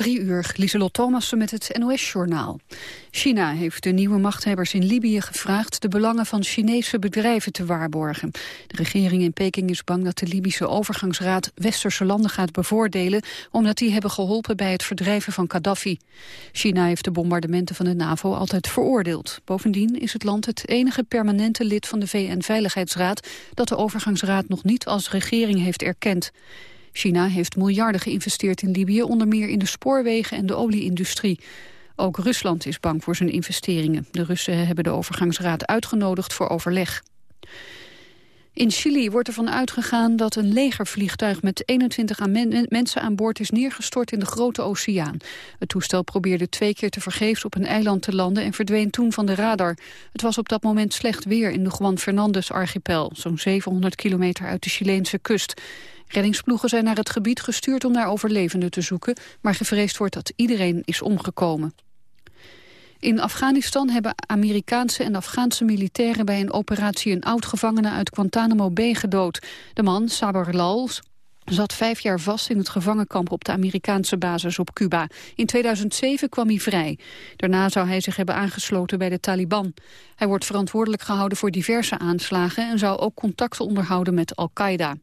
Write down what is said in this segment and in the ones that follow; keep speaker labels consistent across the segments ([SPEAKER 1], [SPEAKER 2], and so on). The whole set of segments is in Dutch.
[SPEAKER 1] Drie uur, Lieselot Thomassen met het NOS-journaal. China heeft de nieuwe machthebbers in Libië gevraagd... de belangen van Chinese bedrijven te waarborgen. De regering in Peking is bang dat de Libische overgangsraad... westerse landen gaat bevoordelen... omdat die hebben geholpen bij het verdrijven van Gaddafi. China heeft de bombardementen van de NAVO altijd veroordeeld. Bovendien is het land het enige permanente lid van de VN-veiligheidsraad... dat de overgangsraad nog niet als regering heeft erkend. China heeft miljarden geïnvesteerd in Libië, onder meer in de spoorwegen en de olieindustrie. Ook Rusland is bang voor zijn investeringen. De Russen hebben de overgangsraad uitgenodigd voor overleg. In Chili wordt ervan uitgegaan dat een legervliegtuig met 21 mensen aan boord is neergestort in de Grote Oceaan. Het toestel probeerde twee keer te vergeefs op een eiland te landen en verdween toen van de radar. Het was op dat moment slecht weer in de Juan Fernandez archipel, zo'n 700 kilometer uit de Chileense kust. Reddingsploegen zijn naar het gebied gestuurd om naar overlevenden te zoeken, maar gevreesd wordt dat iedereen is omgekomen. In Afghanistan hebben Amerikaanse en Afghaanse militairen bij een operatie een oud-gevangene uit Guantanamo Bay gedood. De man, Sabar Lal, zat vijf jaar vast in het gevangenkamp op de Amerikaanse basis op Cuba. In 2007 kwam hij vrij. Daarna zou hij zich hebben aangesloten bij de Taliban. Hij wordt verantwoordelijk gehouden voor diverse aanslagen en zou ook contacten onderhouden met Al-Qaeda.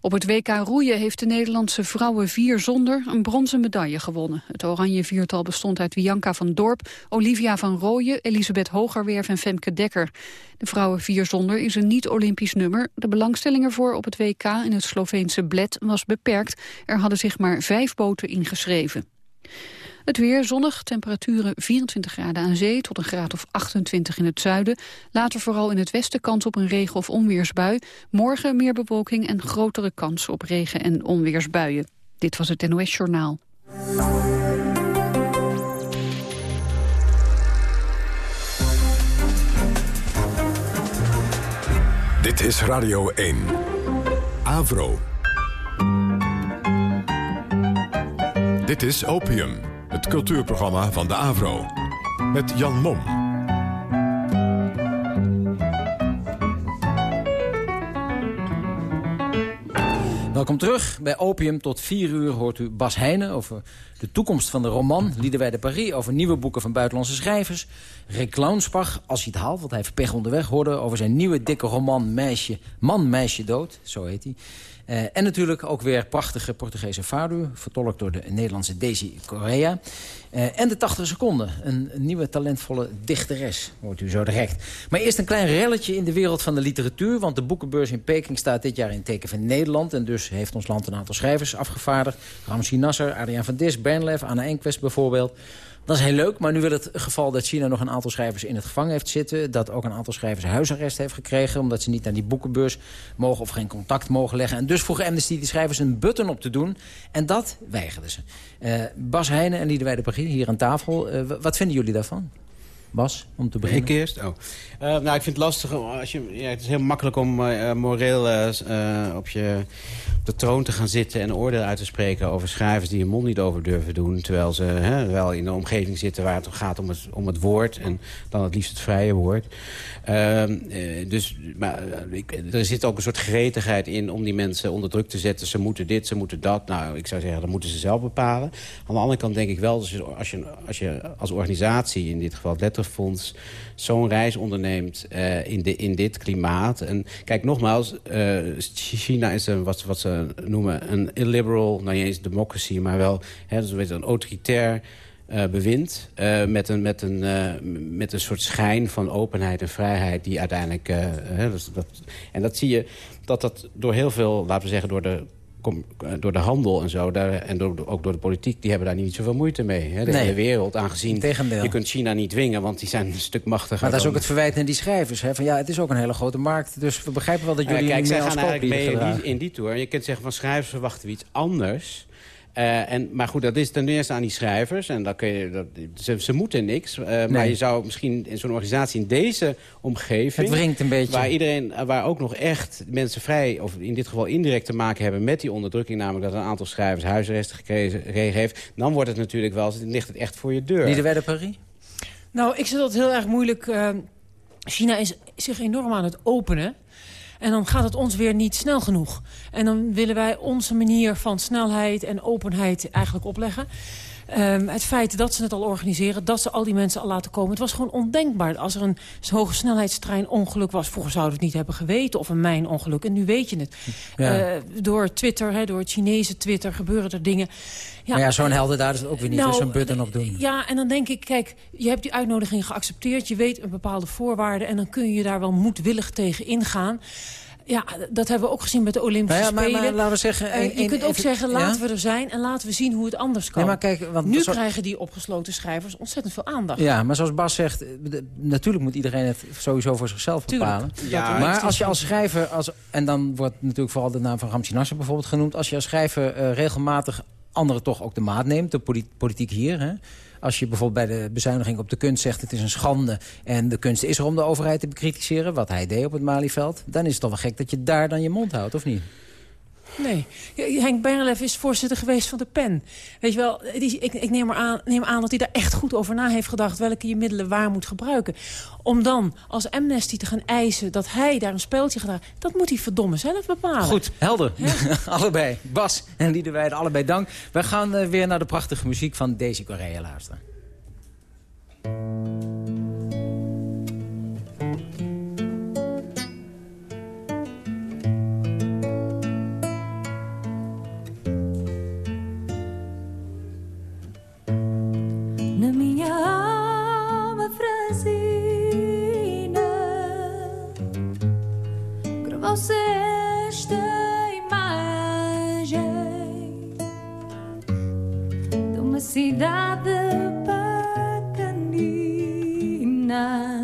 [SPEAKER 1] Op het WK roeien heeft de Nederlandse vrouwen vier zonder een bronzen medaille gewonnen. Het oranje viertal bestond uit Bianca van Dorp, Olivia van Rooyen, Elisabeth Hogerwerf en Femke Dekker. De vrouwen vier zonder is een niet-Olympisch nummer. De belangstelling ervoor op het WK in het Sloveense Bled was beperkt. Er hadden zich maar vijf boten ingeschreven. Het weer zonnig, temperaturen 24 graden aan zee tot een graad of 28 in het zuiden. Later vooral in het westen kans op een regen- of onweersbui. Morgen meer bewolking en grotere kans op regen- en onweersbuien. Dit was het NOS Journaal.
[SPEAKER 2] Dit is Radio 1. Avro. Dit is Opium het cultuurprogramma van de AVRO. Met Jan Mom.
[SPEAKER 3] Welkom terug. Bij Opium tot 4 uur hoort u Bas Heijnen over de toekomst van de roman. Liederwij de Paris over nieuwe boeken van buitenlandse schrijvers. Rick Klaunsbach, als hij het haalt, want hij heeft onderweg... hoorde over zijn nieuwe dikke roman Meisje, Man, Meisje, Dood. Zo heet hij. Uh, en natuurlijk ook weer prachtige Portugese fado, vertolkt door de Nederlandse Daisy Correa. Uh, en de 80 seconden, een, een, nieuwe talentvolle dichteres, hoort u zo direct. Maar eerst een klein relletje in de wereld van de literatuur... want de boekenbeurs in Peking staat dit jaar in teken van Nederland... en dus heeft ons land een aantal schrijvers afgevaardigd. Ramsi Nasser, Adriaan van Dis, Bernlef, Anna Enquist bijvoorbeeld... Dat is heel leuk, maar nu wil het geval dat China nog een aantal schrijvers in het gevangen heeft zitten. Dat ook een aantal schrijvers huisarrest heeft gekregen... omdat ze niet naar die boekenbeurs mogen of geen contact mogen leggen. En dus vroeg Amnesty de schrijvers een button op te doen. En dat weigerden ze. Uh, Bas Heijnen en Liedewij de Pagie hier aan tafel. Uh, wat vinden jullie daarvan? Bas, om te beginnen.
[SPEAKER 4] Ik eerst? Oh. Uh, nou, ik vind het lastig. Als je, ja, het is heel makkelijk om uh, moreel uh, op, je, op de troon te gaan zitten... en oordeel uit te spreken over schrijvers die hun mond niet over durven doen... terwijl ze hè, wel in een omgeving zitten waar het gaat om het, om het woord... en dan het liefst het vrije woord. Ehm, dus maar, er zit ook een soort gretigheid in om die mensen onder druk te zetten. Ze moeten dit, ze moeten dat. Nou, ik zou zeggen, dat moeten ze zelf bepalen. Aan de andere kant denk ik wel, dus als je als, je als organisatie... in dit geval het Zo'n reis onderneemt uh, in, de, in dit klimaat. En kijk, nogmaals, uh, China is een, wat, wat ze noemen een illiberal, nou niet eens democracy, maar wel hè, dus een autoritair uh, bewind. Met, een, met, een, met een soort schijn van openheid en vrijheid die uiteindelijk... dat, dat, en dat zie je dat dat door heel veel, laten we zeggen... door de eh, door de handel en zo, daar, en door, ook door de politiek... die hebben daar niet zoveel moeite mee. Hè? De nee. hele wereld, aangezien je kunt China niet dwingen... want die zijn een stuk machtiger.
[SPEAKER 3] Maar dat is ook het verwijt aan die schrijvers. Hè? Van, ja, het is ook een hele grote markt, dus we begrijpen wel dat jullie uh,
[SPEAKER 4] kijk,
[SPEAKER 3] als
[SPEAKER 4] gaan eigenlijk mee in die, in die tour. Je kunt zeggen van schrijvers verwachten we iets anders... Uh, en, maar goed, dat is ten eerste aan die schrijvers. En dan kun je, dat, ze, ze moeten niks. Uh, nee. Maar je zou misschien in zo'n organisatie in deze omgeving...
[SPEAKER 3] Het wringt een beetje.
[SPEAKER 4] Waar, iedereen, waar ook nog echt mensen vrij, of in dit geval indirect te maken hebben... met die onderdrukking, namelijk dat een aantal schrijvers huisarrest gekregen heeft... dan wordt het natuurlijk wel, ligt het echt voor je deur.
[SPEAKER 3] Liederwijde de Paris?
[SPEAKER 5] Nou, ik vind dat heel erg moeilijk. Uh, China is zich enorm aan het openen. En dan gaat het ons weer niet snel genoeg. En dan willen wij onze manier van snelheid en openheid eigenlijk opleggen. Um, het feit dat ze het al organiseren, dat ze al die mensen al laten komen. Het was gewoon ondenkbaar als er een hoge snelheidstrein ongeluk was. Vroeger zouden we het niet hebben geweten of een mijnongeluk. En nu weet je het. Ja. Uh, door Twitter, hè, door het Chinese Twitter gebeuren er dingen.
[SPEAKER 6] Ja, maar ja, zo'n helder daar is het ook weer niet. Nou, zo'n button op doen.
[SPEAKER 5] Ja, en dan denk ik, kijk, je hebt die uitnodiging geaccepteerd. Je weet een bepaalde voorwaarden. En dan kun je daar wel moedwillig tegen ingaan. Ja, dat hebben we ook gezien met de Olympische nou ja, maar,
[SPEAKER 6] Spelen. Maar, laten we zeggen,
[SPEAKER 5] uh, je kunt ook zeggen, laten we er zijn en laten we zien hoe het anders kan. Nee, maar kijk, want nu krijgen die opgesloten schrijvers ontzettend veel aandacht.
[SPEAKER 6] Ja, maar zoals Bas zegt, natuurlijk moet iedereen het sowieso voor zichzelf bepalen. Ja, maar als je als schrijver, als, en dan wordt natuurlijk vooral de naam van Ramsi Nasser bijvoorbeeld genoemd... als je als schrijver uh, regelmatig anderen toch ook de maat neemt, de politiek hier... Hè, als je bijvoorbeeld bij de bezuiniging op de kunst zegt... het is een schande en de kunst is er om de overheid te bekritiseren... wat hij deed op het Malieveld... dan is het toch wel gek dat je daar dan je mond houdt, of niet?
[SPEAKER 5] Nee. Henk Bernlef is voorzitter geweest van de PEN. Weet je wel, ik, ik neem, aan, neem, aan, dat hij daar echt goed over na heeft gedacht... welke je middelen waar moet gebruiken. Om dan als Amnesty te gaan eisen dat hij daar een speeltje gaat dat moet hij verdomme zelf bepalen.
[SPEAKER 6] Goed, helder. allebei. Bas en Liederwijde, allebei dank. We gaan uh, weer naar de prachtige muziek van Daisy Correa luisteren. trouxe esta imagem de uma cidade pequenina.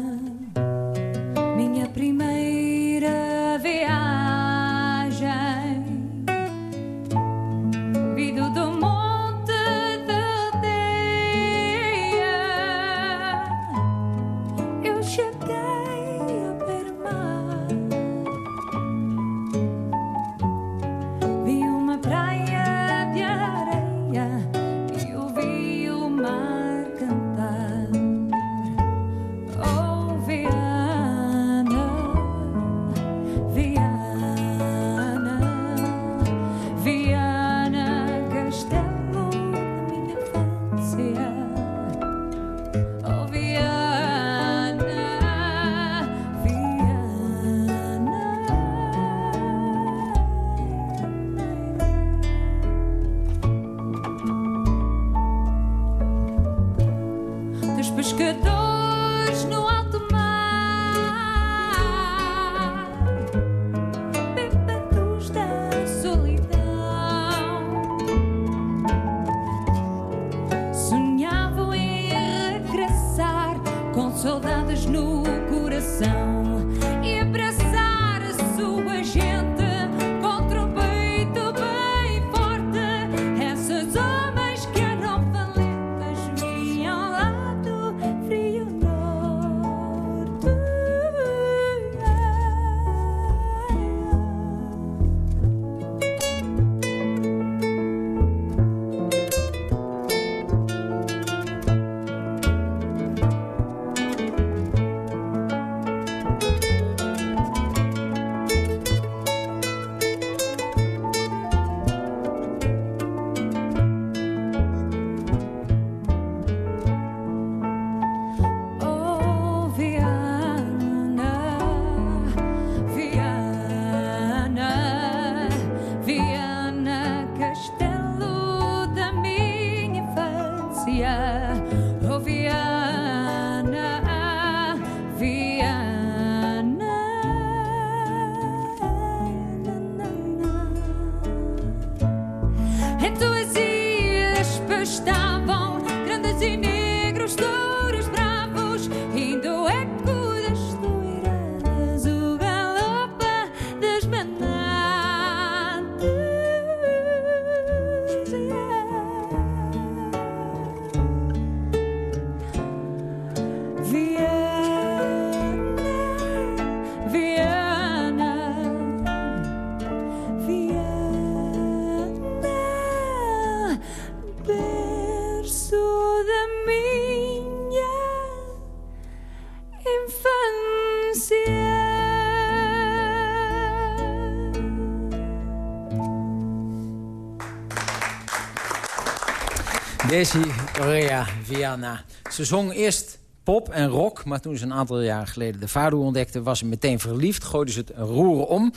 [SPEAKER 3] Desi Correa Viana. Ze zong eerst pop en rock, maar toen ze een aantal jaar geleden de Fado ontdekte... was ze meteen verliefd, gooide ze het roeren om.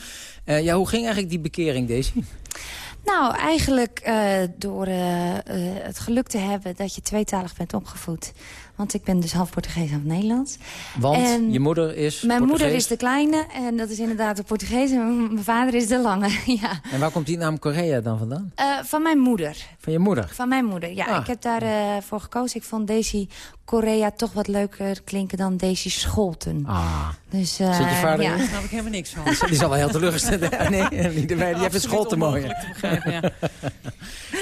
[SPEAKER 3] Uh, ja, hoe ging eigenlijk die bekering, Desi?
[SPEAKER 6] Nou, eigenlijk uh, door uh, het geluk te hebben dat je tweetalig bent opgevoed. Want ik ben dus half Portugees half Nederlands.
[SPEAKER 3] Want en je moeder is
[SPEAKER 6] Mijn moeder is de kleine en dat is inderdaad de Portugees. En mijn vader is de lange, ja.
[SPEAKER 3] En waar komt die naam Korea dan vandaan?
[SPEAKER 6] Uh, van mijn moeder.
[SPEAKER 3] Van je moeder?
[SPEAKER 6] Van mijn moeder, ja. Ah. Ik heb daarvoor voor gekozen. Ik vond Daisy Korea toch wat leuker klinken dan Daisy Scholten.
[SPEAKER 3] Ah.
[SPEAKER 6] Dus,
[SPEAKER 3] Zit je vader
[SPEAKER 5] ja. Daar snap ik helemaal niks van.
[SPEAKER 3] Die zal wel heel teleurgesteld zijn. Nee, niet die het Scholten mooi.
[SPEAKER 5] ja.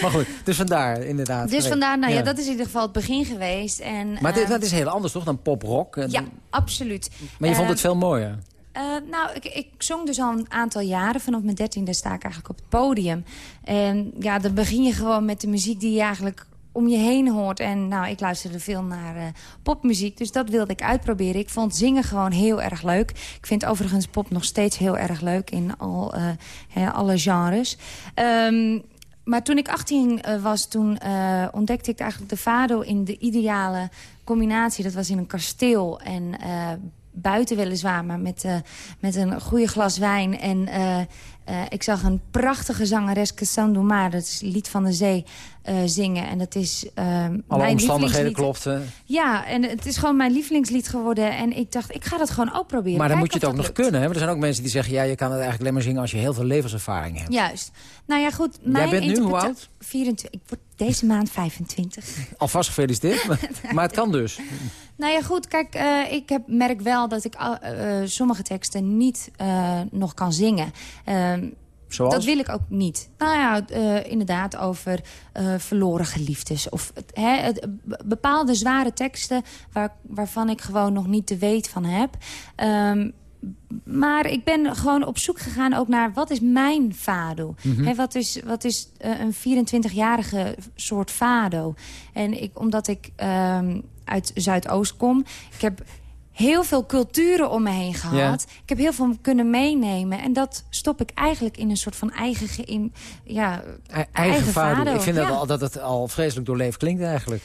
[SPEAKER 3] maar goed, dus vandaar inderdaad.
[SPEAKER 6] Dus vandaar, nou ja. ja. dat is in ieder geval het begin geweest. En,
[SPEAKER 3] maar dit, dat is heel anders toch dan pop-rock?
[SPEAKER 6] Ja, absoluut.
[SPEAKER 3] Maar je vond het veel mooier?
[SPEAKER 6] Uh, nou, ik, ik zong dus al een aantal jaren. Vanaf mijn dertiende sta ik eigenlijk op het podium. En ja, dan begin je gewoon met de muziek die je eigenlijk om je heen hoort. En nou, ik luisterde veel naar uh, popmuziek, dus dat wilde ik uitproberen. Ik vond zingen gewoon heel erg leuk. Ik vind overigens pop nog steeds heel erg leuk in al, uh, alle genres. Um, maar toen ik 18 uh, was, toen uh, ontdekte ik eigenlijk de fado in de ideale combinatie. Dat was in een kasteel en uh, buiten weliswaar, maar met, met een goede glas wijn. En ik zag een prachtige zangeres, Cassandra Maar, dat is Lied van de Zee, zingen. En dat is
[SPEAKER 3] Alle omstandigheden klopten.
[SPEAKER 6] Ja, en het is gewoon mijn lievelingslied geworden. En ik dacht, ik ga dat gewoon ook proberen.
[SPEAKER 3] Maar dan moet je het ook nog kunnen. Hè? er zijn ook mensen die zeggen, ja, je kan het eigenlijk alleen maar zingen als je heel veel levenservaring hebt.
[SPEAKER 6] Juist. Nou ja, goed.
[SPEAKER 3] Jij bent nu hoe oud?
[SPEAKER 6] 24. Ik word deze maand 25.
[SPEAKER 3] Alvast gefeliciteerd. maar, maar het kan dus.
[SPEAKER 6] Nou ja, goed. Kijk, uh, ik heb, merk wel dat ik uh, sommige teksten niet nog kan zingen. Ehm,
[SPEAKER 3] Zoals?
[SPEAKER 6] Dat wil ik ook niet. Nou ja, inderdaad over verloren geliefdes. Of het, bepaalde zware teksten waar, waarvan ik gewoon nog niet te weet van heb. Um, maar ik ben gewoon op zoek gegaan ook naar wat is mijn fado? Mm -hmm. wat is, wat is uh, een 24-jarige soort fado? En ik, omdat ik um, uit Zuidoost kom, ik heb heel veel culturen om me heen gehad. Ik heb heel veel kunnen meenemen. En dat stop ik eigenlijk in een soort van eigen... In, ja,
[SPEAKER 3] e eigen, eigen. Ik vind ja. dat, al, dat het al vreselijk doorleefd klinkt eigenlijk.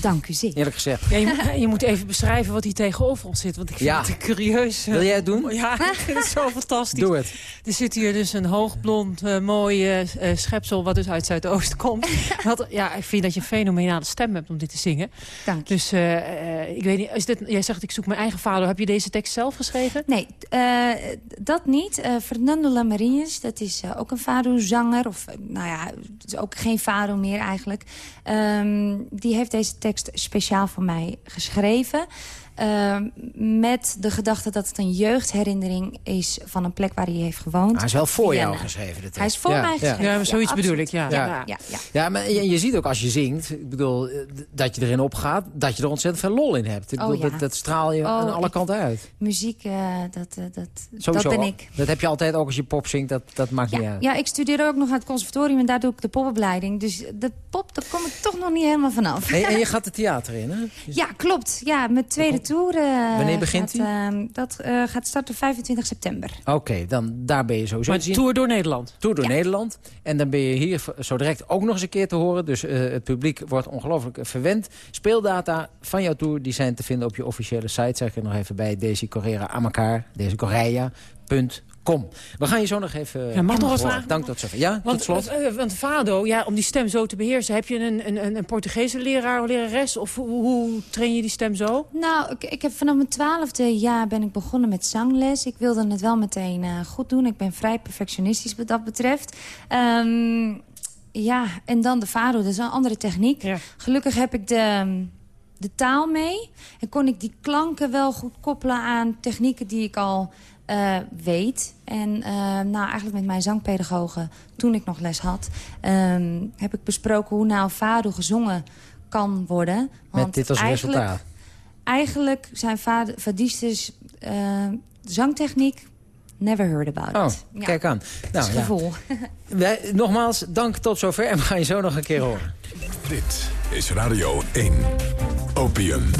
[SPEAKER 6] Dank u zeer.
[SPEAKER 3] Eerlijk gezegd.
[SPEAKER 5] Ja, je, moet, je, moet, even beschrijven wat hier tegenover ons zit. Want ik vind
[SPEAKER 3] ja.
[SPEAKER 5] het curieus.
[SPEAKER 3] Wil jij het doen?
[SPEAKER 5] Ja, ik vind het zo fantastisch.
[SPEAKER 3] Doe het.
[SPEAKER 5] Er zit hier dus een hoogblond, uh, mooi uh, schepsel... wat dus uit Zuidoost komt. Wat, ja, ik vind dat je een fenomenale stem hebt om dit te zingen.
[SPEAKER 6] Dank
[SPEAKER 5] je. Dus uh, ik weet niet, is dit, jij zegt ik zoek mijn eigen vader. Heb je deze tekst zelf geschreven?
[SPEAKER 6] Nee, dat niet. Fernando Lamarines, dat is ook een fado-zanger. Of nou ja, het is ook geen fado meer eigenlijk. Um, die heeft deze tekst speciaal voor mij geschreven. Uh, met de gedachte dat het een jeugdherinnering is van een plek waar hij heeft gewoond.
[SPEAKER 3] hij is wel voor jou geschreven.
[SPEAKER 6] Hij is voor ja. mij geschreven.
[SPEAKER 5] Ja, zoiets bedoel ik, ja.
[SPEAKER 6] Ja, ja.
[SPEAKER 3] ja, ja. maar je, je, ziet ook als je zingt, ik bedoel, dat je erin opgaat, dat je er ontzettend veel lol in hebt. Ik
[SPEAKER 6] oh,
[SPEAKER 3] bedoel, dat, dat, straal je
[SPEAKER 6] oh,
[SPEAKER 3] aan alle
[SPEAKER 6] ik,
[SPEAKER 3] kanten uit.
[SPEAKER 6] Muziek, uh, dat, uh, dat,
[SPEAKER 3] Sowieso,
[SPEAKER 6] dat ben ik.
[SPEAKER 3] Dat heb je altijd ook als je pop zingt, dat, dat maakt
[SPEAKER 6] ja,
[SPEAKER 3] niet uit.
[SPEAKER 6] Ja, ik studeer ook nog aan het conservatorium en daar doe ik de popopleiding. Dus de pop, daar kom ik toch nog niet helemaal vanaf.
[SPEAKER 3] Hey, en je gaat het theater in, hè?
[SPEAKER 6] Ja, klopt. Ja, mijn tweede tour. Uh,
[SPEAKER 3] Wanneer begint
[SPEAKER 6] hij? Uh, dat uh, gaat starten 25 september.
[SPEAKER 3] Oké, okay, dan daar ben je sowieso
[SPEAKER 5] maar
[SPEAKER 3] te zien.
[SPEAKER 5] tour door Nederland?
[SPEAKER 3] Tour door ja. Nederland. En dan ben je hier zo direct ook nog eens een keer te horen. Dus uh, het publiek wordt ongelooflijk verwend. Speeldata van jouw tour die zijn te vinden op je officiële site. Zeg ik er nog even bij. Deze Correa aan elkaar. Deze Correa. Kom, we gaan je zo nog even...
[SPEAKER 5] Ja, mag nog wat vragen?
[SPEAKER 3] Dank tot zover. Ja,
[SPEAKER 5] want,
[SPEAKER 3] tot slot.
[SPEAKER 5] Uh, want Fado, ja, om die stem zo te beheersen... heb je een, een, een Portugese leraar of lerares? Of hoe, hoe train je die stem zo?
[SPEAKER 6] Nou, ik, ik heb vanaf mijn twaalfde jaar ben ik begonnen met zangles. Ik wilde het wel meteen uh, goed doen. Ik ben vrij perfectionistisch wat dat betreft. Um, ja, en dan de Fado, dat is een andere techniek.
[SPEAKER 5] Ja.
[SPEAKER 6] Gelukkig heb ik de... De taal mee. En kon ik die klanken wel goed koppelen aan technieken die ik al uh, weet. En uh, nou, eigenlijk met mijn zangpedagogen, toen ik nog les had... Um, heb ik besproken hoe nou fado gezongen kan worden.
[SPEAKER 3] Want met dit als resultaat?
[SPEAKER 6] Eigenlijk zijn fadistes uh, zangtechniek... Never heard about
[SPEAKER 3] oh,
[SPEAKER 6] it.
[SPEAKER 3] Ja. kijk aan.
[SPEAKER 6] Nou, het gevoel.
[SPEAKER 3] Ja. Wij, nogmaals, dank tot zover. En we gaan je zo nog een keer horen.
[SPEAKER 2] Dit is Radio 1. Opium.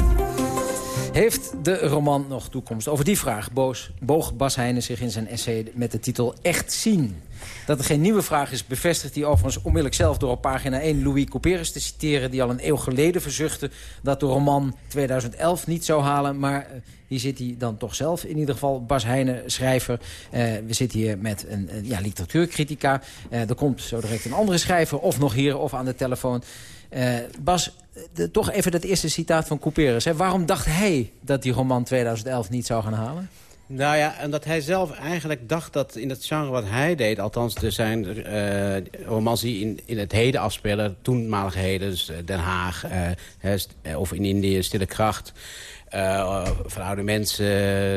[SPEAKER 3] Heeft de roman nog toekomst? Over die vraag boos, boog Bas Heijnen zich in zijn essay met de titel Echt zien. Dat er geen nieuwe vraag is, bevestigt hij overigens onmiddellijk zelf... door op pagina 1 Louis Couperus te citeren... die al een eeuw geleden verzuchtte dat de roman 2011 niet zou halen. Maar uh, hier zit hij dan toch zelf, in ieder geval Bas Heijnen, schrijver. Uh, we zitten hier met een, een ja, literatuurcritica. Uh, er komt zo direct een andere schrijver, of nog hier, of aan de telefoon. Bas, de, toch even dat eerste citaat van Couperus. Hè. Waarom dacht hij dat die roman 2011 niet zou gaan halen?
[SPEAKER 4] Nou ja, en dat hij zelf eigenlijk dacht dat in het genre wat hij deed... althans er zijn uh, romans die in, in het heden afspelen... toenmalige heden, dus Den Haag uh, of in Indië, Stille Kracht... Uh, van oude mensen,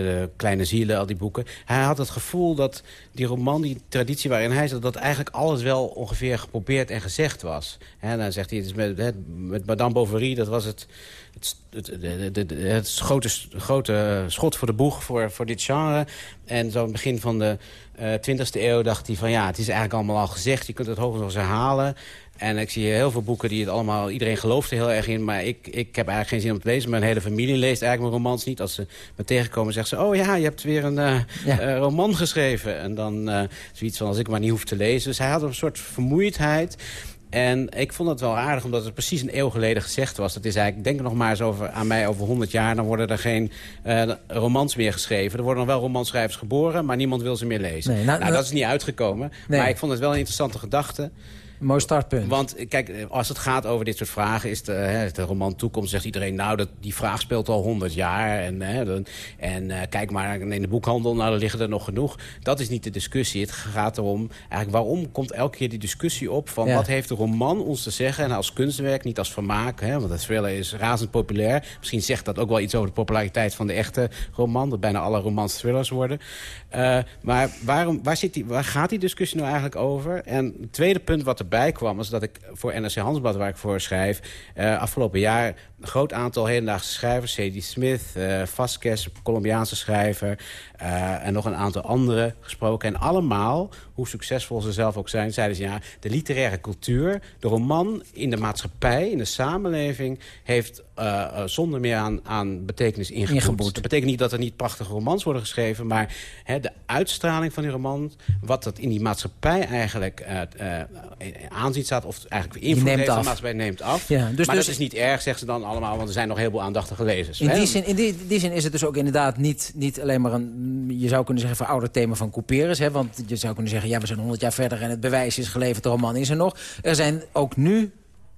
[SPEAKER 4] uh, kleine zielen, al die boeken. Hij had het gevoel dat die roman, die traditie waarin hij zat... dat eigenlijk alles wel ongeveer geprobeerd en gezegd was. En dan zegt hij, het is met, met Madame Bovary, dat was het het, het, het, grote, grote schot voor de boeg voor, voor dit genre. En zo aan het begin van de uh, eh, 20e eeuw dacht hij van... ja, het is eigenlijk allemaal al gezegd, je kunt het hoogst nog eens herhalen. En ik zie heel veel boeken die het allemaal... Iedereen gelooft er heel erg in, maar ik, ik heb eigenlijk geen zin om te lezen. Mijn hele familie leest eigenlijk mijn romans niet. Als ze me tegenkomen, zeggen ze... oh ja, je hebt weer een uh, ja. uh, roman geschreven. En dan uh, zoiets van, als ik maar niet hoef te lezen. Dus hij had een soort vermoeidheid... En ik vond het wel aardig, omdat het precies een eeuw geleden gezegd was. Dat is eigenlijk, denk nog maar eens over, aan mij over 100 jaar... dan worden er geen uh, romans meer geschreven. Er worden nog wel romanschrijvers geboren, maar niemand wil ze meer lezen. Nee, nou, nou, nou, dat is niet uitgekomen. Nee. Maar ik vond het wel een interessante gedachte.
[SPEAKER 3] Mooi startpunt.
[SPEAKER 4] Want kijk, als het gaat over dit soort vragen... is de, de roman Toekomst, zegt iedereen... nou, dat, die vraag speelt al honderd jaar. En, hè, en uh, kijk maar in de boekhandel, nou, dan liggen er nog genoeg. Dat is niet de discussie. Het gaat erom, eigenlijk waarom komt elke keer die discussie op... van ja. wat heeft de roman ons te zeggen? En als kunstwerk, niet als vermaak. Hè, want het thriller is razend populair. Misschien zegt dat ook wel iets over de populariteit van de echte roman. Dat bijna alle romans thrillers worden. Uh, maar waarom, waar, zit die, waar gaat die discussie nou eigenlijk over? En het tweede punt wat erbij kwam... is dat ik voor NRC Handelsblad, waar ik voor schrijf... Uh, afgelopen jaar een groot aantal hedendaagse schrijvers... C.D. Smith, uh, Vasquez, Colombiaanse schrijver... Uh, en nog een aantal andere gesproken. En allemaal, hoe succesvol ze zelf ook zijn... zeiden ze, ja, de literaire cultuur, de roman in de maatschappij... in de samenleving, heeft uh, zonder meer aan, aan betekenis ingeboet. ingeboet. Dat betekent niet dat er niet prachtige romans worden geschreven... maar hè, de uitstraling van die roman... wat dat in die maatschappij eigenlijk aanziet staat... of eigenlijk invloed heeft de maatschappij, neemt af. Ja, dus maar dus, dat is niet erg, zeggen ze dan allemaal... want er zijn nog heel veel aandachtige lezers.
[SPEAKER 3] In, die zin, in die, die zin is het dus ook inderdaad niet, niet alleen maar een je zou kunnen zeggen, verouderd thema van Couperus. Hè, want je zou kunnen zeggen, ja, we zijn 100 jaar verder... en het bewijs is geleverd, de roman is er nog. Er zijn ook nu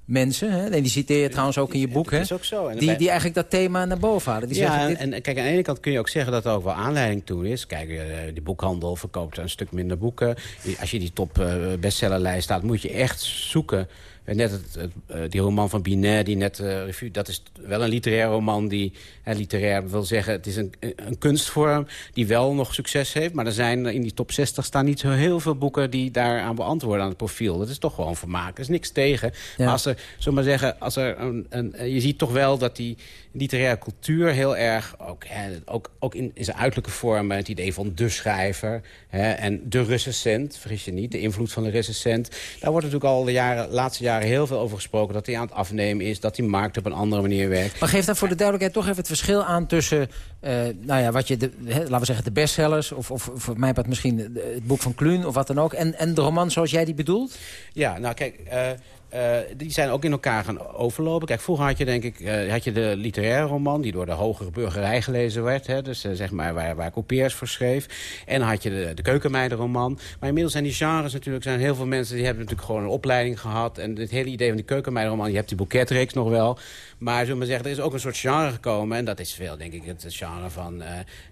[SPEAKER 3] mensen, hè, en die citeer je trouwens ook in je boek... Hè,
[SPEAKER 4] is ook zo.
[SPEAKER 3] Die, die eigenlijk dat thema naar boven halen. Die
[SPEAKER 4] ja,
[SPEAKER 3] zeggen, dit...
[SPEAKER 4] en kijk, aan de ene kant kun je ook zeggen dat er ook wel aanleiding toe is. Kijk, uh, die boekhandel verkoopt een stuk minder boeken. Als je die top uh, bestsellerlijst staat, moet je echt zoeken net het, het, uh, die roman van Binet, die net uh, revue... dat is wel een literair roman die... Hè, literair wil zeggen, het is een, een kunstvorm die wel nog succes heeft. Maar er zijn in die top 60 staan niet zo heel veel boeken... die daaraan beantwoorden aan het profiel. Dat is toch gewoon vermaak. Er is niks tegen. Ja. Maar als er, zomaar zeggen, als er een, een, je ziet toch wel dat die literaire cultuur heel erg... ook, hè, ook, ook in, in zijn uiterlijke vorm, het idee van de schrijver... Hè, en de recensent, vergis je niet, de invloed van de recensent... daar wordt natuurlijk al de jaren, laatste jaren heel veel over gesproken... dat hij aan het afnemen is, dat die markt op een andere manier werkt.
[SPEAKER 3] Maar geef dan voor de duidelijkheid toch even het verschil aan tussen... Uh, nou ja, wat je, de, he, laten we zeggen, de bestsellers... of, of voor mij misschien het boek van Kluun of wat dan ook... en, en de roman zoals jij die bedoelt?
[SPEAKER 4] Ja, nou kijk... Uh, uh, die zijn ook in elkaar gaan overlopen. Kijk, vroeger had je denk ik uh, had je de literaire roman... die door de hogere burgerij gelezen werd. Hè, dus uh, zeg maar waar, waar voor schreef. En dan had je de, de keukenmeidenroman. Maar inmiddels zijn die genres natuurlijk... zijn heel veel mensen die hebben natuurlijk gewoon een opleiding gehad. En het hele idee van die keukenmeidenroman... je hebt die boeketreeks nog wel. Maar zullen we zeggen, er is ook een soort genre gekomen. En dat is veel, denk ik, het genre van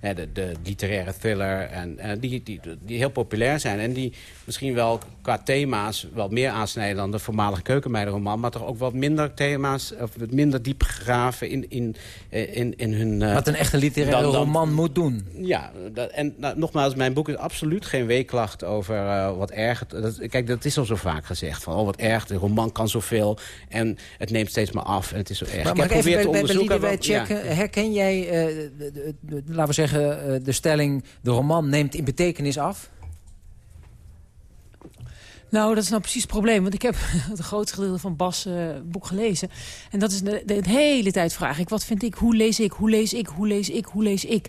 [SPEAKER 4] de, de, literaire thriller. En die, die, die heel populair zijn. En die misschien wel qua thema's wel meer aansnijden... dan de voormalige keukenmeidenroman... maar toch ook wat minder thema's, of wat minder diep gegraven in, in, in, in hun...
[SPEAKER 3] Uh, wat een echte literaire dan, dan, roman moet doen.
[SPEAKER 4] Ja, dat, en nou, nogmaals, mijn boek is absoluut geen weeklacht over uh, wat erg... Dat, kijk, dat is al zo vaak gezegd, van oh, wat erg, de roman kan zoveel... en het neemt steeds maar af en het is zo erg.
[SPEAKER 3] Maar,
[SPEAKER 4] ik heb
[SPEAKER 3] even te onderzoeken... Bij checken, ja. herken jij, uh, de, de, de, laten we zeggen, de stelling... de roman neemt in betekenis af?
[SPEAKER 5] Nou, dat is nou precies het probleem. Want ik heb het grootste gedeelte van Bas' uh, boek gelezen. En dat is de, hele tijd vraag ik, wat vind ik? Hoe lees ik? Hoe lees ik? Hoe lees ik? Hoe lees ik?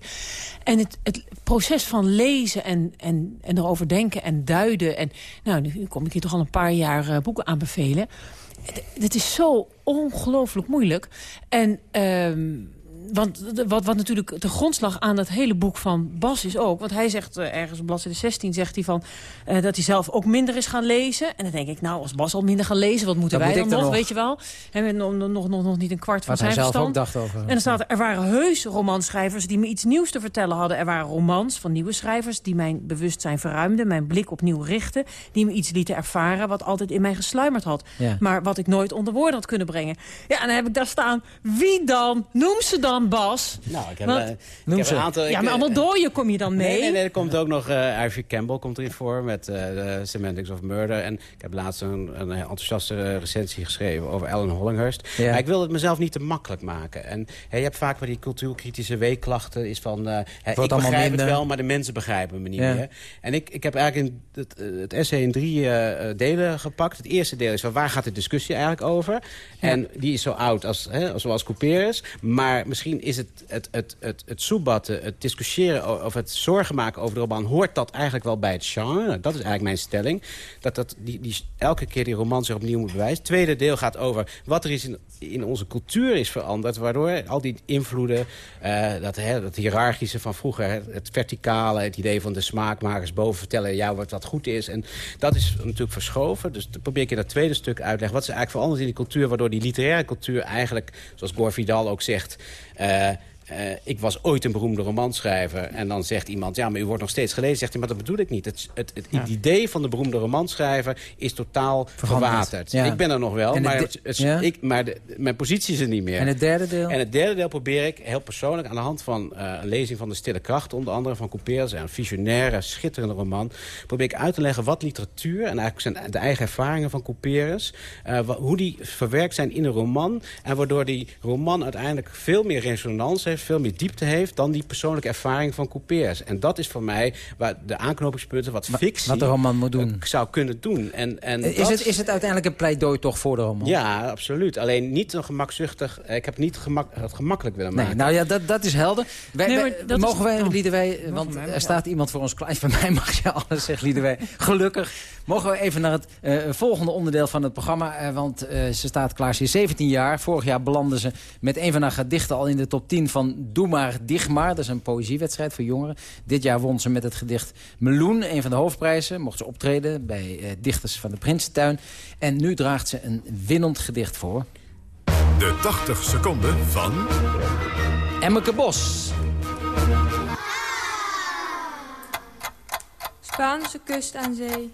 [SPEAKER 5] En het, het proces van lezen en, en, en erover denken en duiden... en nou, nu kom ik hier toch al een paar jaar uh, boeken aanbevelen... Het is zo ongelooflijk moeilijk. En... Um, want wat, wat natuurlijk de grondslag aan dat hele boek van Bas is ook... want hij zegt uh, ergens op bladzijde 16 zegt hij van, uh, dat hij zelf ook minder is gaan lezen. En dan denk ik, nou, als Bas al minder gaan lezen... wat moeten wij
[SPEAKER 3] moet
[SPEAKER 5] dan nog, weet je wel? En nog, nog, nog, nog niet een kwart
[SPEAKER 3] Wat
[SPEAKER 5] van zijn verstand.
[SPEAKER 3] dacht over.
[SPEAKER 5] En dan staat er, er waren heus romanschrijvers die me iets nieuws te vertellen hadden. Er waren romans van nieuwe schrijvers die mijn bewustzijn verruimden... mijn blik opnieuw richtten, die me iets lieten ervaren... wat altijd in mij gesluimerd had.
[SPEAKER 3] Ja.
[SPEAKER 5] Maar wat ik nooit onder woorden had kunnen brengen. Ja, en dan heb ik daar staan, wie dan? Noem ze dan, Bas.
[SPEAKER 4] Nou, ik heb,
[SPEAKER 5] Want-
[SPEAKER 4] eh, ik
[SPEAKER 3] Noem
[SPEAKER 4] heb
[SPEAKER 3] ze.
[SPEAKER 4] een aantal...
[SPEAKER 5] Ja, maar
[SPEAKER 4] eh,
[SPEAKER 5] allemaal dooien kom je dan mee.
[SPEAKER 4] Nee, nee, nee, er komt ook nog uh, Ivy Campbell komt erin voor met de Semantics of Murder. En ik heb laatst een, een enthousiaste recensie geschreven over Ellen Hollinghurst.
[SPEAKER 3] Ja.
[SPEAKER 4] Maar ik wil het mezelf niet te makkelijk maken. En je hebt vaak bij die cultuurkritische weekklachten is van... hè, ik begrijp
[SPEAKER 3] minder.
[SPEAKER 4] het wel, maar de mensen begrijpen me niet
[SPEAKER 3] Ja.
[SPEAKER 4] meer. En ik, ik heb eigenlijk in het, het essay in drie delen gepakt. Het eerste deel is van waar gaat de discussie eigenlijk over? En die is zo oud als, hè, zoals Couperus. Maar misschien is het het, het, het, het soebatten, het discussiëren... of het zorgen maken over de roman... hoort dat eigenlijk wel bij het genre. Nou, Dat is eigenlijk mijn stelling. Dat, dat die, die, elke keer die roman zich opnieuw moet bewijzen. Het tweede deel gaat over wat er is in, in onze cultuur is veranderd... waardoor al die invloeden, eh, dat, hè, dat hiërarchische van vroeger... het verticale, het idee van de smaakmakers boven vertellen... jou wat, wat goed is. En dat is natuurlijk verschoven. Dus dan probeer ik in dat tweede stuk uitleggen... wat is eigenlijk veranderd in die cultuur... waardoor die literaire cultuur eigenlijk, zoals Gore Vidal ook zegt... eh, eh, ik was ooit een beroemde romanschrijver. En dan zegt iemand, ja, maar u wordt nog steeds gelezen. Zegt hij, maar dat bedoel ik niet. Het, het, het idee van de beroemde romanschrijver is totaal
[SPEAKER 3] Veranderd.
[SPEAKER 4] verwaterd.
[SPEAKER 3] Ja.
[SPEAKER 4] Ik ben er nog wel, maar,
[SPEAKER 3] ja?
[SPEAKER 4] ik, maar de- mijn positie is er niet meer.
[SPEAKER 3] En het derde deel?
[SPEAKER 4] En het derde deel probeer ik heel persoonlijk aan de hand van eh, een lezing van De Stille Kracht, onder andere van Couperus, een visionaire, schitterende roman, probeer ik uit te leggen wat literatuur en eigenlijk zijn de eigen ervaringen van Couperus, eh, hoe die verwerkt zijn in een roman en waardoor die roman uiteindelijk veel meer resonance heeft, veel meer diepte heeft dan die persoonlijke ervaring van Couperus. En dat is voor mij waar de aanknopingspunten wat
[SPEAKER 3] Wa-
[SPEAKER 4] fictie
[SPEAKER 3] wat de roman moet doen.
[SPEAKER 4] eh, zou kunnen doen. En, en
[SPEAKER 3] is,
[SPEAKER 4] dat-
[SPEAKER 3] het, is het uiteindelijk een pleidooi toch voor de roman?
[SPEAKER 4] Ja, absoluut. Alleen niet een gemakzuchtig... eh, Ik heb niet gemak, het gemakkelijk willen
[SPEAKER 3] Nee,
[SPEAKER 4] maken.
[SPEAKER 3] nou ja, dat, dat is helder. Wij,
[SPEAKER 5] Nee,
[SPEAKER 3] wij-
[SPEAKER 5] is-
[SPEAKER 3] mogen wij,
[SPEAKER 5] oh.
[SPEAKER 3] Liederwij, want
[SPEAKER 5] mij,
[SPEAKER 3] er
[SPEAKER 5] ja.
[SPEAKER 3] staat iemand voor ons klaar. Bij mij mag je alles zeggen, Liederwij. Gelukkig. Mogen we even naar het eh, volgende onderdeel van het programma. eh, want eh, ze staat klaar, ze is 17 jaar. Vorig jaar belandde ze met een van haar gedichten al in de top 10 van Doe maar, dicht maar. Dat is een poëziewedstrijd voor jongeren. Dit jaar won ze met het gedicht Meloen, een van de hoofdprijzen. Mocht ze optreden bij eh, Dichters van de Prinsentuin. En nu draagt ze een winnend gedicht voor.
[SPEAKER 2] De 80 seconden van...
[SPEAKER 3] Emmeke Bos.
[SPEAKER 7] Spaanse kust aan zee.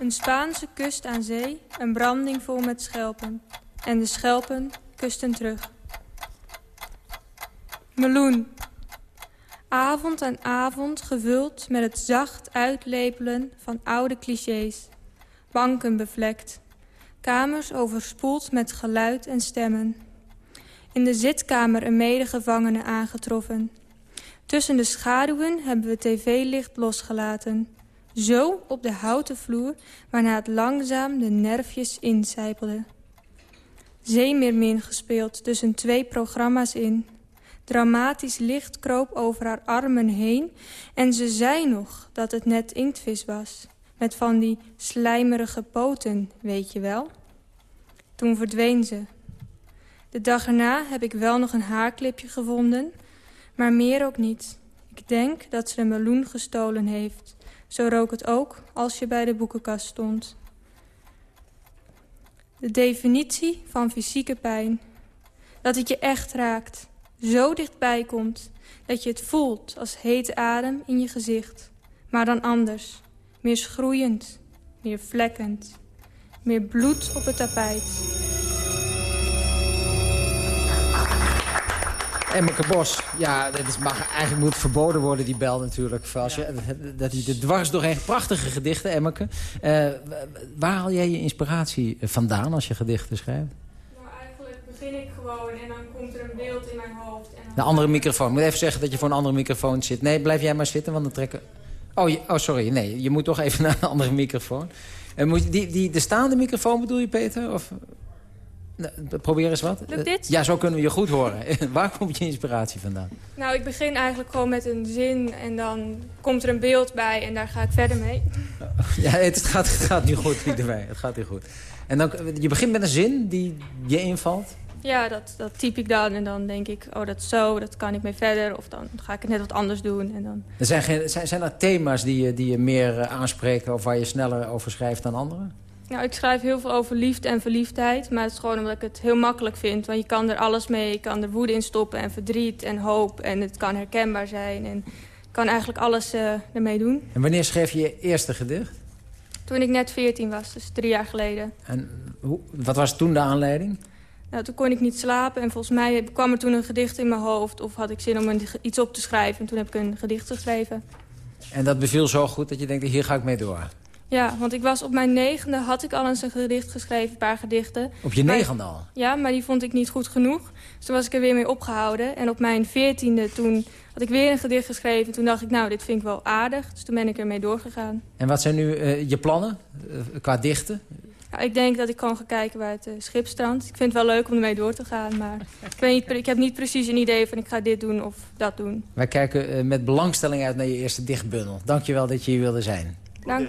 [SPEAKER 7] Een Spaanse kust aan zee, een branding vol met schelpen. En de schelpen kusten terug. Meloen. Avond aan avond gevuld met het zacht uitlepelen van oude clichés. Banken bevlekt. Kamers overspoeld met geluid en stemmen. In de zitkamer een medegevangene aangetroffen. Tussen de schaduwen hebben we tv-licht losgelaten. Zo op de houten vloer, waarna het langzaam de nerfjes incijpelde. Zeemeermin gespeeld tussen twee programma's in. Dramatisch licht kroop over haar armen heen... en ze zei nog dat het net inktvis was. Met van die slijmerige poten, weet je wel. Toen verdween ze. De dag erna heb ik wel nog een haarklipje gevonden... maar meer ook niet. Ik denk dat ze de meloen gestolen heeft. Zo rook het ook als je bij de boekenkast stond. De definitie van fysieke pijn. Dat het je echt raakt. Zo dichtbij komt. Dat je het voelt als hete adem in je gezicht. Maar dan anders. Meer schroeiend. Meer vlekkend. Meer bloed op het tapijt.
[SPEAKER 3] Emmeke Bos, ja, is, mag, eigenlijk moet verboden worden, die bel natuurlijk. Als je, dat hij er dwars doorheen, prachtige gedichten, Emmeke. Eh, waar haal jij je inspiratie vandaan als je gedichten schrijft?
[SPEAKER 7] Begin ik gewoon en dan komt er een beeld in mijn hoofd. En
[SPEAKER 3] De andere microfoon. Ik moet even zeggen dat je voor een andere microfoon zit. Nee, blijf jij maar zitten, want dan trekken... Oh, je- oh sorry, nee, je moet toch even naar een andere microfoon. En moet je, die, die, de staande microfoon bedoel je, Peter? Of... Nou, probeer eens wat.
[SPEAKER 7] Lukt dit?
[SPEAKER 3] Ja, zo kunnen we je goed horen. Waar komt je inspiratie vandaan?
[SPEAKER 7] Nou, ik begin eigenlijk gewoon met een zin en dan komt er een beeld bij en daar ga ik verder mee.
[SPEAKER 3] Ja, het gaat, het gaat nu goed, erbij. Het gaat nu goed. En dan, je begint met een zin die je invalt?
[SPEAKER 7] Ja, dat, dat typ ik dan en dan denk ik, oh dat is zo, dat kan ik mee verder. Of dan ga ik het net wat anders doen. En dan...
[SPEAKER 3] er zijn, geen, zijn, zijn er thema's die je, die je meer uh, aanspreken of waar je sneller over schrijft dan anderen?
[SPEAKER 7] Nou, ik schrijf heel veel over liefde en verliefdheid. Maar het is gewoon omdat ik het heel makkelijk vind. Want je kan er alles mee. Je kan er woede in stoppen en verdriet en hoop. En het kan herkenbaar zijn. En ik kan eigenlijk alles uh, ermee doen.
[SPEAKER 3] En wanneer schreef je je eerste gedicht?
[SPEAKER 7] Toen ik net 14 was, dus drie jaar geleden.
[SPEAKER 3] En hoe, wat was toen de aanleiding?
[SPEAKER 7] Nou, toen kon ik niet slapen en volgens mij kwam er toen een gedicht in mijn hoofd... of had ik zin om iets op te schrijven en toen heb ik een gedicht geschreven.
[SPEAKER 3] En dat beviel zo goed dat je denkt, hier ga ik mee door?
[SPEAKER 7] Ja, want ik was op mijn negende, had ik al eens een gedicht geschreven, een paar gedichten.
[SPEAKER 3] Op je negende al?
[SPEAKER 7] Ja, maar die vond ik niet goed genoeg. Dus toen was ik er weer mee opgehouden. En op mijn veertiende, toen had ik weer een gedicht geschreven. Toen dacht ik, nou, dit vind ik wel aardig. Dus toen ben ik ermee doorgegaan.
[SPEAKER 3] En wat zijn nu uh, je plannen uh, qua dichten?
[SPEAKER 7] Ja, ik denk dat ik gewoon ga kijken bij het uh, schipstrand. Ik vind het wel leuk om ermee door te gaan. Maar ik, weet niet, ik heb niet precies een idee van ik ga dit doen of dat doen.
[SPEAKER 3] Wij kijken met belangstelling uit naar je eerste dichtbundel. Dank je wel dat je hier wilde zijn.
[SPEAKER 7] Dank.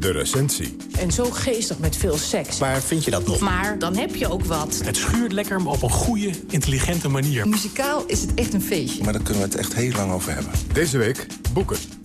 [SPEAKER 2] De recensie.
[SPEAKER 8] En zo geestig met veel seks.
[SPEAKER 9] Maar vind je dat nog?
[SPEAKER 8] Maar dan heb je ook wat.
[SPEAKER 10] Het schuurt lekker, maar op een goede, intelligente manier.
[SPEAKER 11] Muzikaal is het echt een feestje.
[SPEAKER 12] Maar daar kunnen we het echt heel lang over hebben.
[SPEAKER 2] Deze week boeken.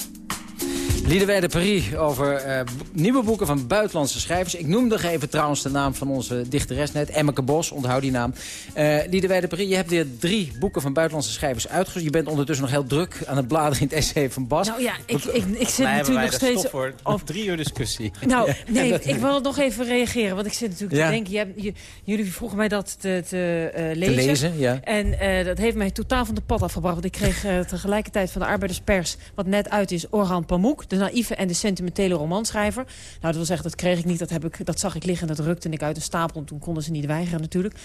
[SPEAKER 3] Liedewij de Paris over uh, nieuwe boeken van buitenlandse schrijvers. Ik noemde even trouwens de naam van onze dichteres net. Emmeke Bos, onthoud die naam. Uh, Liedewij de Paris, je hebt weer drie boeken van buitenlandse schrijvers uitgezocht. Je bent ondertussen nog heel druk aan het bladeren in het essay van Bas.
[SPEAKER 5] Nou ja, ik, ik, ik zit natuurlijk nog steeds...
[SPEAKER 4] voor of drie uur discussie.
[SPEAKER 5] Nou, nee, ik wil nog even reageren. Want ik zit natuurlijk ja. te denken... Je jullie vroegen mij dat te, te uh, lezen.
[SPEAKER 3] Te lezen, ja.
[SPEAKER 5] En dat heeft mij totaal van de pad afgebracht. Want ik kreeg tegelijkertijd van de arbeiderspers... wat net uit is, Orhan Pamuk, de naïeve en de sentimentele romanschrijver. Nou, dat wil zeggen, dat kreeg ik niet. Dat, heb ik, dat zag ik liggen en dat rukte ik uit de stapel. En toen konden ze niet weigeren natuurlijk.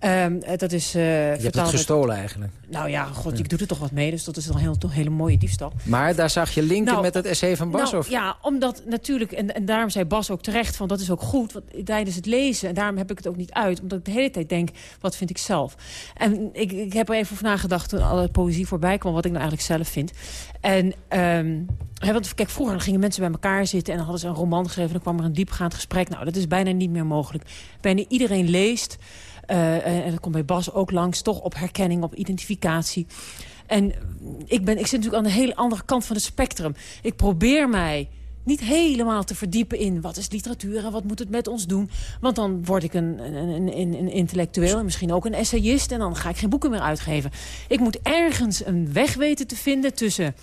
[SPEAKER 5] Um, dat is, uh,
[SPEAKER 3] je hebt het gestolen eigenlijk.
[SPEAKER 5] Nou ja, god, ik doe er toch wat mee. Dus dat is dan een heel, hele mooie diefstal.
[SPEAKER 3] Maar daar zag je linken nou, met het essay van Bas?
[SPEAKER 5] Nou,
[SPEAKER 3] of?
[SPEAKER 5] Ja, omdat natuurlijk, en, en daarom zei Bas ook terecht... van dat is ook goed want, tijdens het lezen. En daarom heb ik het ook niet uit. Omdat ik de hele tijd denk, wat vind ik zelf? En ik, ik heb er even over nagedacht toen alle poëzie voorbij kwam... wat ik nou eigenlijk zelf vind. En... Um, He, want kijk, vroeger gingen mensen bij elkaar zitten en dan hadden ze een roman geschreven. En dan kwam er een diepgaand gesprek. Nou, dat is bijna niet meer mogelijk. Bijna iedereen leest. Uh, en dat komt bij Bas ook langs. Toch op herkenning, op identificatie. En ik, ben, ik zit natuurlijk aan de hele andere kant van het spectrum. Ik probeer mij niet helemaal te verdiepen in wat is literatuur en wat moet het met ons doen. Want dan word ik een, een, een, een intellectueel en misschien ook een essayist... en dan ga ik geen boeken meer uitgeven. Ik moet ergens een weg weten te vinden tussen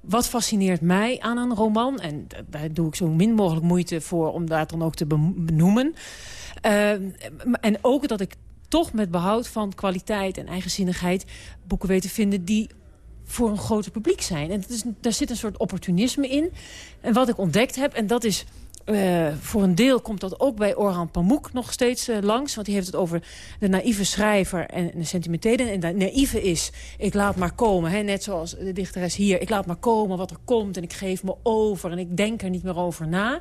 [SPEAKER 5] wat fascineert mij aan een roman? En daar doe ik zo min mogelijk moeite voor om dat dan ook te benoemen. Uh, en ook dat ik toch met behoud van kwaliteit en eigenzinnigheid... boeken weet te vinden die voor een groter publiek zijn. En is, daar zit een soort opportunisme in. En wat ik ontdekt heb, en dat is uh, voor een deel komt dat ook bij Orhan Pamuk nog steeds uh, langs. Want die heeft het over de naïeve schrijver en de sentimentele. En de naïeve is, ik laat maar komen. Hè, net zoals de dichteres hier. Ik laat maar komen wat er komt en ik geef me over. En ik denk er niet meer over na.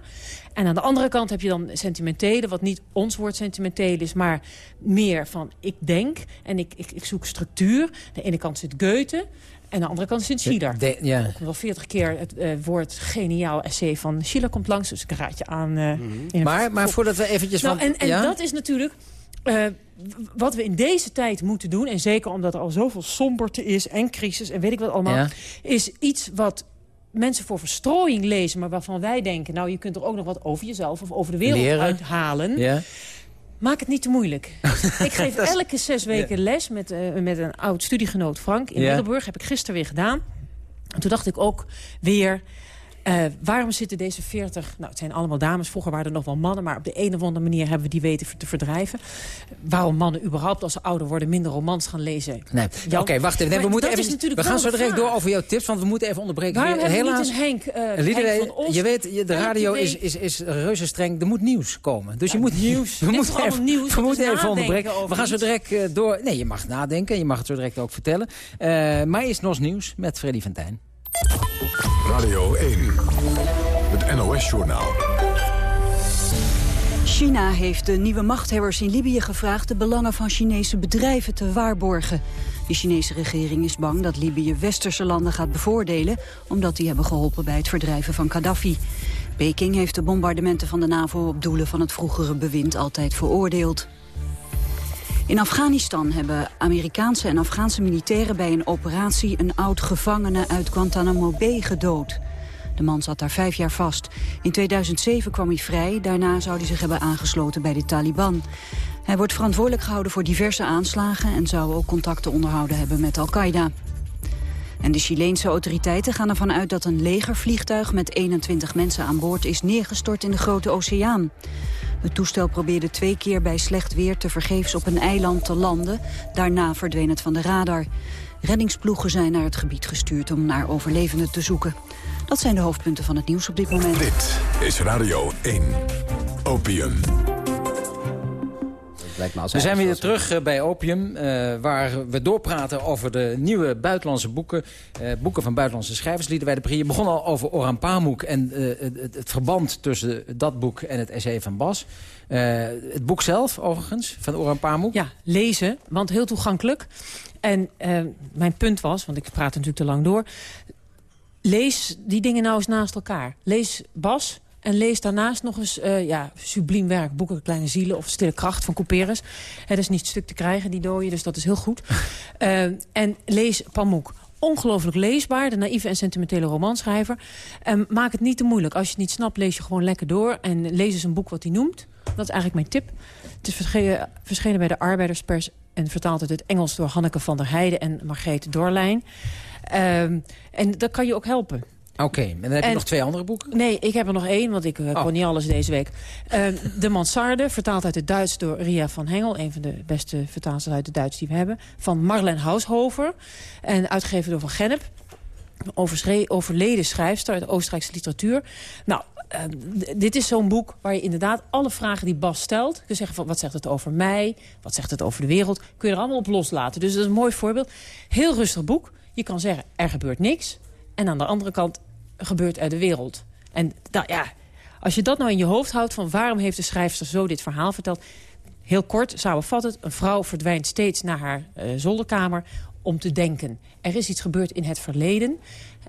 [SPEAKER 5] En aan de andere kant heb je dan sentimentele. Wat niet ons woord sentimenteel is, maar meer van ik denk. En ik, ik, ik zoek structuur. Aan de ene kant zit Goethe. En aan de andere kant is Schiller.
[SPEAKER 3] De, ja.
[SPEAKER 5] Ook wel veertig keer het uh, woord geniaal essay van Schiller komt langs. Dus ik raad je aan. Uh,
[SPEAKER 3] mm -hmm. maar, maar voordat we eventjes
[SPEAKER 5] nou,
[SPEAKER 3] van...
[SPEAKER 5] En, en
[SPEAKER 3] ja?
[SPEAKER 5] dat is natuurlijk... Uh, wat we in deze tijd moeten doen... en zeker omdat er al zoveel somberte is en crisis en weet ik wat allemaal... Ja. is iets wat mensen voor verstrooiing lezen... maar waarvan wij denken... nou, je kunt er ook nog wat over jezelf of over de wereld
[SPEAKER 3] Leren.
[SPEAKER 5] uithalen...
[SPEAKER 3] Ja.
[SPEAKER 5] Maak het niet te moeilijk. ik geef elke zes weken ja. les met, uh, met een oud studiegenoot Frank in
[SPEAKER 3] Ja.
[SPEAKER 5] Middelburg. Heb ik gisteren weer gedaan. En toen dacht ik ook weer... Uh, waarom zitten deze 40... Nou, het zijn allemaal dames. Vroeger waren er nog wel mannen. Maar op de een of andere manier hebben we die weten te verdrijven. Waarom mannen überhaupt als ze ouder worden... minder romans gaan lezen.
[SPEAKER 3] Nee. Oké, wacht even. Nee, we moeten even we gaan zo direct door over jouw tips. Want we moeten even onderbreken.
[SPEAKER 5] Waarom Helaas, niet Henk, uh, Henk van
[SPEAKER 3] Je weet, de radio is, is, is reuze streng. Er moet nieuws komen. Dus je moet
[SPEAKER 5] nieuws.
[SPEAKER 3] We
[SPEAKER 5] moeten even,
[SPEAKER 3] nieuws, we moeten even onderbreken. We gaan zo direct uh, door. Nee, je mag nadenken. Je mag het zo direct ook vertellen. Maar eerst nog nieuws met Freddy van Tijn.
[SPEAKER 2] Radio 1. Het NOS-journaal.
[SPEAKER 13] China heeft de nieuwe machthebbers in Libië gevraagd... de belangen van Chinese bedrijven te waarborgen. De Chinese regering is bang dat Libië westerse landen gaat bevoordelen... omdat die hebben geholpen bij het verdrijven van Gaddafi. Peking heeft de bombardementen van de NAVO op doelen van het vroegere bewind altijd veroordeeld. In Afghanistan hebben Amerikaanse en Afghaanse militairen bij een operatie een oud-gevangene uit Guantanamo Bay gedood. De man zat daar vijf jaar vast. In 2007 kwam hij vrij, daarna zou hij zich hebben aangesloten bij de Taliban. Hij wordt verantwoordelijk gehouden voor diverse aanslagen en zou ook contacten onderhouden hebben met Al-Qaeda. En de Chileense autoriteiten gaan ervan uit dat een legervliegtuig met 21 mensen aan boord is neergestort in de Grote Oceaan. Het toestel probeerde twee keer bij slecht weer te vergeefs op een eiland te landen. Daarna verdween het van de radar. Reddingsploegen zijn naar het gebied gestuurd om naar overlevenden te zoeken. Dat zijn de hoofdpunten van het nieuws op dit moment.
[SPEAKER 2] Dit is Radio 1. Opium.
[SPEAKER 3] We zijn weer terug eh, bij Opium, uh, waar we doorpraten over de nieuwe buitenlandse boeken. Uh, boeken van buitenlandse schrijvers. Lieden de Je begon al over Oran Pamuk en uh, het, het, verband tussen dat boek en het essay van Bas. het boek zelf, overigens, van Oran Pamuk.
[SPEAKER 5] Ja, lezen, want heel toegankelijk. En mijn punt was, want ik praat natuurlijk te lang door... lees die dingen nou eens naast elkaar. Lees Bas en lees daarnaast nog eens uh, ja, subliem werk. Boeken Kleine Zielen of Stille Kracht van Couperus. Het is niet stuk te krijgen, die dooien, dus dat is heel goed. uh, en lees Pamuk. Ongelooflijk leesbaar, de naïeve en sentimentele romanschrijver. Um, maak het niet te moeilijk. Als je het niet snapt, lees je gewoon lekker door. En lees eens een boek wat hij noemt. Dat is eigenlijk mijn tip. Het is verschenen, verschenen bij de Arbeiderspers... en vertaald uit het Engels door Hanneke van der Heijden en Margreet Dorlijn. Um, en dat kan je ook helpen.
[SPEAKER 3] Oké, en dan heb je nog twee andere boeken?
[SPEAKER 5] Nee, ik heb er nog één, want ik uh, kon niet alles deze week. Uh, de Mansarde, vertaald uit het Duits door Ria van Hengel. Een van de beste vertaalsters uit het Duits die we hebben. Van Marlen Haushofer. En uitgegeven door Van Gennep. Overleden schrijfster uit de Oostenrijkse literatuur. Nou, uh, dit is zo'n boek waar je inderdaad alle vragen die Bas stelt... kun je zeggen van wat zegt het over mij, wat zegt het over de wereld... kun je er allemaal op loslaten. Dus dat is een mooi voorbeeld. Heel rustig boek. Je kan zeggen, er gebeurt niks. En aan de andere kant gebeurt er de wereld. En ja, als je dat nou in je hoofd houdt... van waarom heeft de schrijfster zo dit verhaal verteld... heel kort, samenvat het, een vrouw verdwijnt steeds naar haar uh, zolderkamer om te denken. Er is iets gebeurd in het verleden.